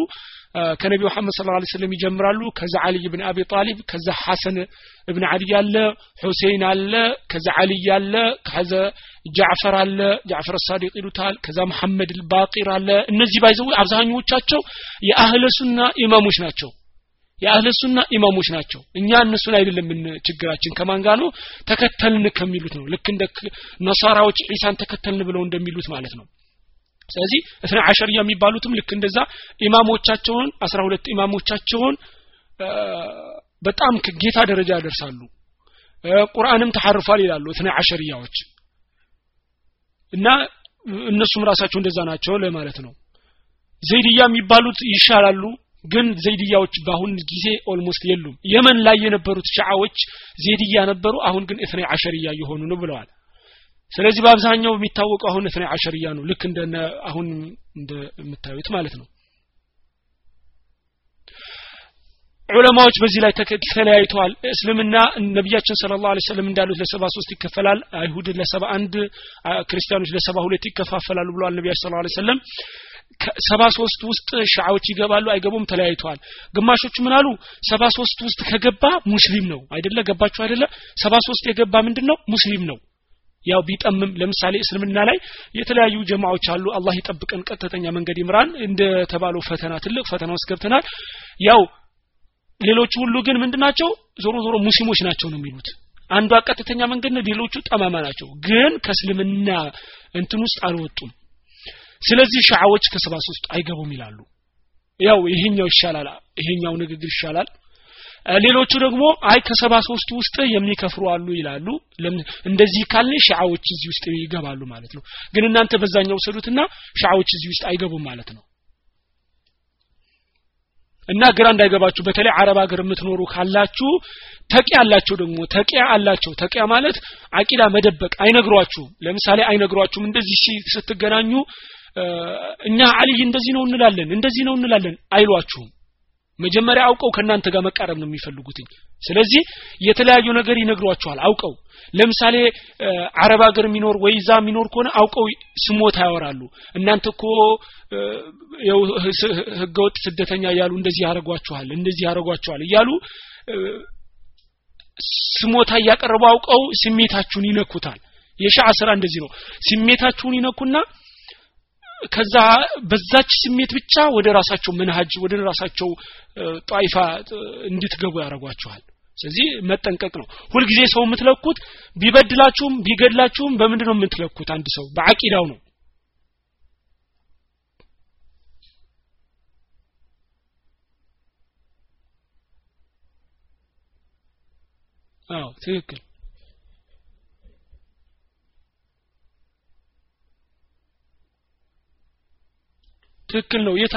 ከነቢ መሐመድ ስለ ላ ስለም ይጀምራሉ። ከዛ አልይ ብን አቢ ጣሊብ ከዛ ሐሰን እብን አልይ አለ ሁሴን አለ ከዛ አልይ አለ ከዛ ጃዕፈር አለ ጃዕፈር ሳዲቅ ይሉታል ከዛ መሐመድ ልባቂር አለ። እነዚህ ባይዘው አብዛኞቻቸው የአህለ ሱና ኢማሞች ናቸው። የአህለ ሱና ኢማሞች ናቸው። እኛ እነሱን አይደለም ችግራችን ከማን ነው? ተከተልን ከሚሉት ነው። ልክ እንደ ነሳራዎች ዒሳን ተከተልን ብለው እንደሚሉት ማለት ነው ስለዚህ እስነ አሸርያ የሚባሉትም ልክ እንደዛ ኢማሞቻቸውን አስራ ሁለት ኢማሞቻቸውን በጣም ከጌታ ደረጃ ያደርሳሉ። ቁርአንም ተሐርፏል ይላሉ እስነ አሸርያዎች እና እነሱም ራሳቸው እንደዛ ናቸው ለማለት ነው። ዘይድያ የሚባሉት ይሻላሉ ግን ዘይድያዎች በአሁን ጊዜ almost የሉም። የመን ላይ የነበሩት ሺዓዎች ዘይድያ ነበሩ አሁን ግን እስነ አሸርያ እየሆኑ ነው ብለዋል ስለዚህ በአብዛኛው የሚታወቀው አሁን እስነ አሸርያ ነው። ልክ እንደ አሁን እንደምታዩት ማለት ነው። ዑለማዎች በዚህ ላይ ተለያይተዋል። እስልምና ነቢያችን ስለ ላሁ ሰለም እንዳሉት ለሰባ ሶስት ይከፈላል። አይሁድ ለሰባ አንድ ክርስቲያኖች ለሰባ ሁለት ይከፋፈላሉ ብለዋል ነቢያችን ስለ ላ ሰለም ሰባ ሶስት ውስጥ ሻዓዎች ይገባሉ አይገቡም ተለያይተዋል። ግማሾቹ ምን አሉ? ሰባ ሶስት ውስጥ ከገባ ሙስሊም ነው። አይደለ? ገባችሁ አይደለ? ሰባ ሶስት የገባ ምንድን ነው ሙስሊም ነው ያው ቢጠምም ለምሳሌ እስልምና ላይ የተለያዩ ጀማዎች አሉ። አላህ ይጠብቀን ቀጥተኛ መንገድ ይምራን እንደተባለው ፈተና ትልቅ ፈተና ውስጥ ገብተናል። ያው ሌሎቹ ሁሉ ግን ምንድናቸው ዞሮ ዞሮ ሙስሊሞች ናቸው ነው የሚሉት። አንዷ ቀጥተኛ መንገድ ነው ሌሎቹ ጠማማ ናቸው። ግን ከእስልምና እንትን ውስጥ አልወጡም። ስለዚህ ሻዓዎች ከሰባ ሶስት አይገቡም ይላሉ። ያው ይሄኛው ይሻላል ይሄኛው ንግግር ይሻላል ሌሎቹ ደግሞ አይ ከሰባ ሶስቱ ውስጥ የሚከፍሩ አሉ ይላሉ። እንደዚህ ካልን ሻዓዎች እዚህ ውስጥ ይገባሉ ማለት ነው። ግን እናንተ በዛኛው ሰዱትና ሻዓዎች እዚህ ውስጥ አይገቡም ማለት ነው። እና ግራ እንዳይገባችሁ በተለይ አረብ ሀገር የምትኖሩ ካላችሁ ተቂያ አላቸው ደግሞ ተቂያ አላቸው። ተቂያ ማለት አቂዳ መደበቅ አይነግሯችሁም። ለምሳሌ አይነግሯችሁም እንደዚህ ስትገናኙ እኛ አልይ እንደዚህ ነው እንላለን እንደዚህ ነው እንላለን አይሏችሁም መጀመሪያ አውቀው ከእናንተ ጋር መቃረብ ነው የሚፈልጉትኝ። ስለዚህ የተለያዩ ነገር ይነግሯቸዋል አውቀው ለምሳሌ አረብ ሀገር የሚኖር ወይ ዛ የሚኖር ከሆነ አውቀው ስሞታ ያወራሉ። እናንተ እኮ ህገወጥ ስደተኛ እያሉ እንደዚህ ያደረጓችኋል እንደዚህ ያደረጓችኋል እያሉ ስሞታ እያቀረቡ አውቀው ስሜታችሁን ይነኩታል። የሻዓ ስራ እንደዚህ ነው። ስሜታችሁን ይነኩና ከዛ በዛች ስሜት ብቻ ወደ ራሳቸው መንሃጅ ወደ ራሳቸው ጣይፋ እንድትገቡ ያደርጓችኋል። ስለዚህ መጠንቀቅ ነው። ሁልጊዜ ሰው የምትለኩት ቢበድላችሁም ቢገድላችሁም በምንድን ነው የምትለኩት አንድ ሰው በአቂዳው ነው። አዎ ትክክል ትክክል ነው? የት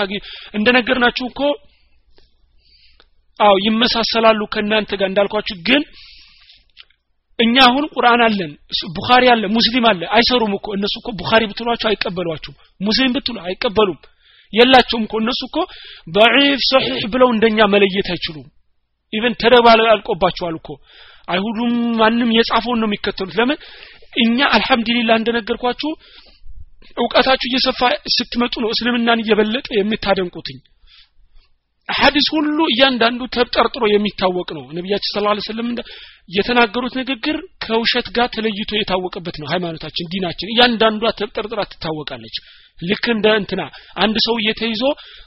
እንደነገርናችሁ እኮ አው ይመሳሰላሉ ከእናንተ ጋር እንዳልኳችሁ። ግን እኛ አሁን ቁርአን አለን ቡኻሪ አለ ሙስሊም አለ። አይሰሩም እኮ እነሱ እኮ ቡኻሪ ብትሏቸው አይቀበሏችሁም። ሙስሊም ብትሉ አይቀበሉም። የላቸውም እኮ እነሱ እኮ ضعيف صحيح ብለው እንደኛ መለየት አይችሉም። even ተደባልቆባቸዋል እኮ። አይሁዱም ማንም የጻፈውን ነው የሚከተሉት። ለምን? እኛ አልহামዱሊላህ እንደነገርኳችሁ እውቀታችሁ እየሰፋ ስትመጡ ነው እስልምናን እየበለጠ የምታደንቁትኝ። ሐዲስ ሁሉ እያንዳንዱ ተጠርጥሮ የሚታወቅ ነው። ነቢያችን ስለ ላ ስለም የተናገሩት ንግግር ከውሸት ጋር ተለይቶ የታወቀበት ነው ሃይማኖታችን ዲናችን። እያንዳንዷ ተጠርጥራ ትታወቃለች። ልክ እንደ እንትና አንድ ሰው እየተይዞ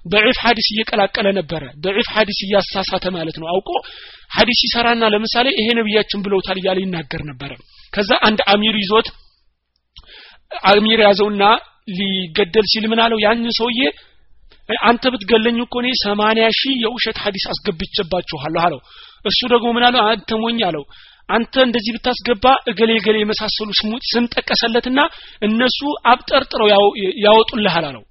በዒፍ ሐዲስ እየቀላቀለ ነበረ። በዒፍ ሐዲስ እያሳሳተ ማለት ነው። አውቆ ሐዲስ ይሰራና ለምሳሌ ይሄ ነብያችን ብለውታል እያለ ይናገር ነበረ። ከዛ አንድ አሚር ይዞት አሚር ያዘውና ሊገደል ሲል ምን አለው? ያን ሰውዬ አንተ ብትገለኝ እኮ እኔ ሰማንያ ሺህ የውሸት ሀዲስ አስገብቼባችኋለሁ አለው። እሱ ደግሞ ምን አለው? አንተ ሞኝ አለው። አንተ እንደዚህ ብታስገባ እገሌ እገሌ የመሳሰሉ ስም ጠቀሰለትና እነሱ አብጠርጥረው ያወጡልሃል አለው።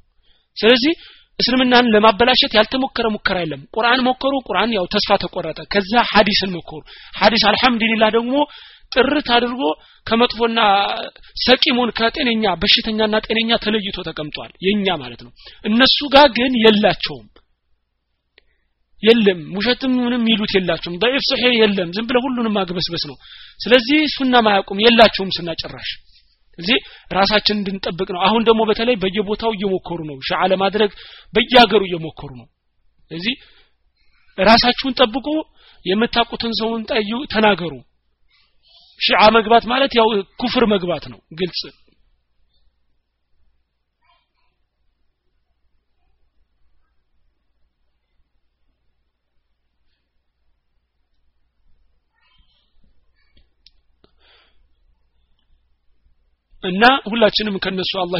ስለዚህ እስልምናን ለማበላሸት ያልተሞከረ ሙከራ የለም። ቁርአን ሞከሩ ቁርአን ያው ተስፋ ተቆረጠ። ከዛ ሀዲስን ሞከሩ። ሀዲስ አልহামዱሊላህ ደግሞ ጥርት አድርጎ ከመጥፎና ሰቂሙን ከጤነኛ በሽተኛና ጤነኛ ተለይቶ ተቀምጧል የኛ ማለት ነው እነሱ ጋር ግን የላቸውም የለም ውሸትም ምንም ይሉት የላቸውም ضعيف صحيح የለም ዝም ብለ ሁሉንም ማግበስበስ ነው ስለዚህ ሱና ማያውቁም የላቸውም ሱና ጭራሽ እዚህ ራሳችን እንድንጠብቅ ነው አሁን ደግሞ በተለይ በየቦታው እየሞከሩ ነው ሻዓ ለማድረግ በየሀገሩ እየሞከሩ ነው ስለዚህ ራሳችሁን ጠብቁ የምታውቁትን ሰውን ጠዩ ተናገሩ ሺዓ መግባት ማለት ያው ኩፍር መግባት ነው። ግልጽ። እና ሁላችንም ከነሱ አላህ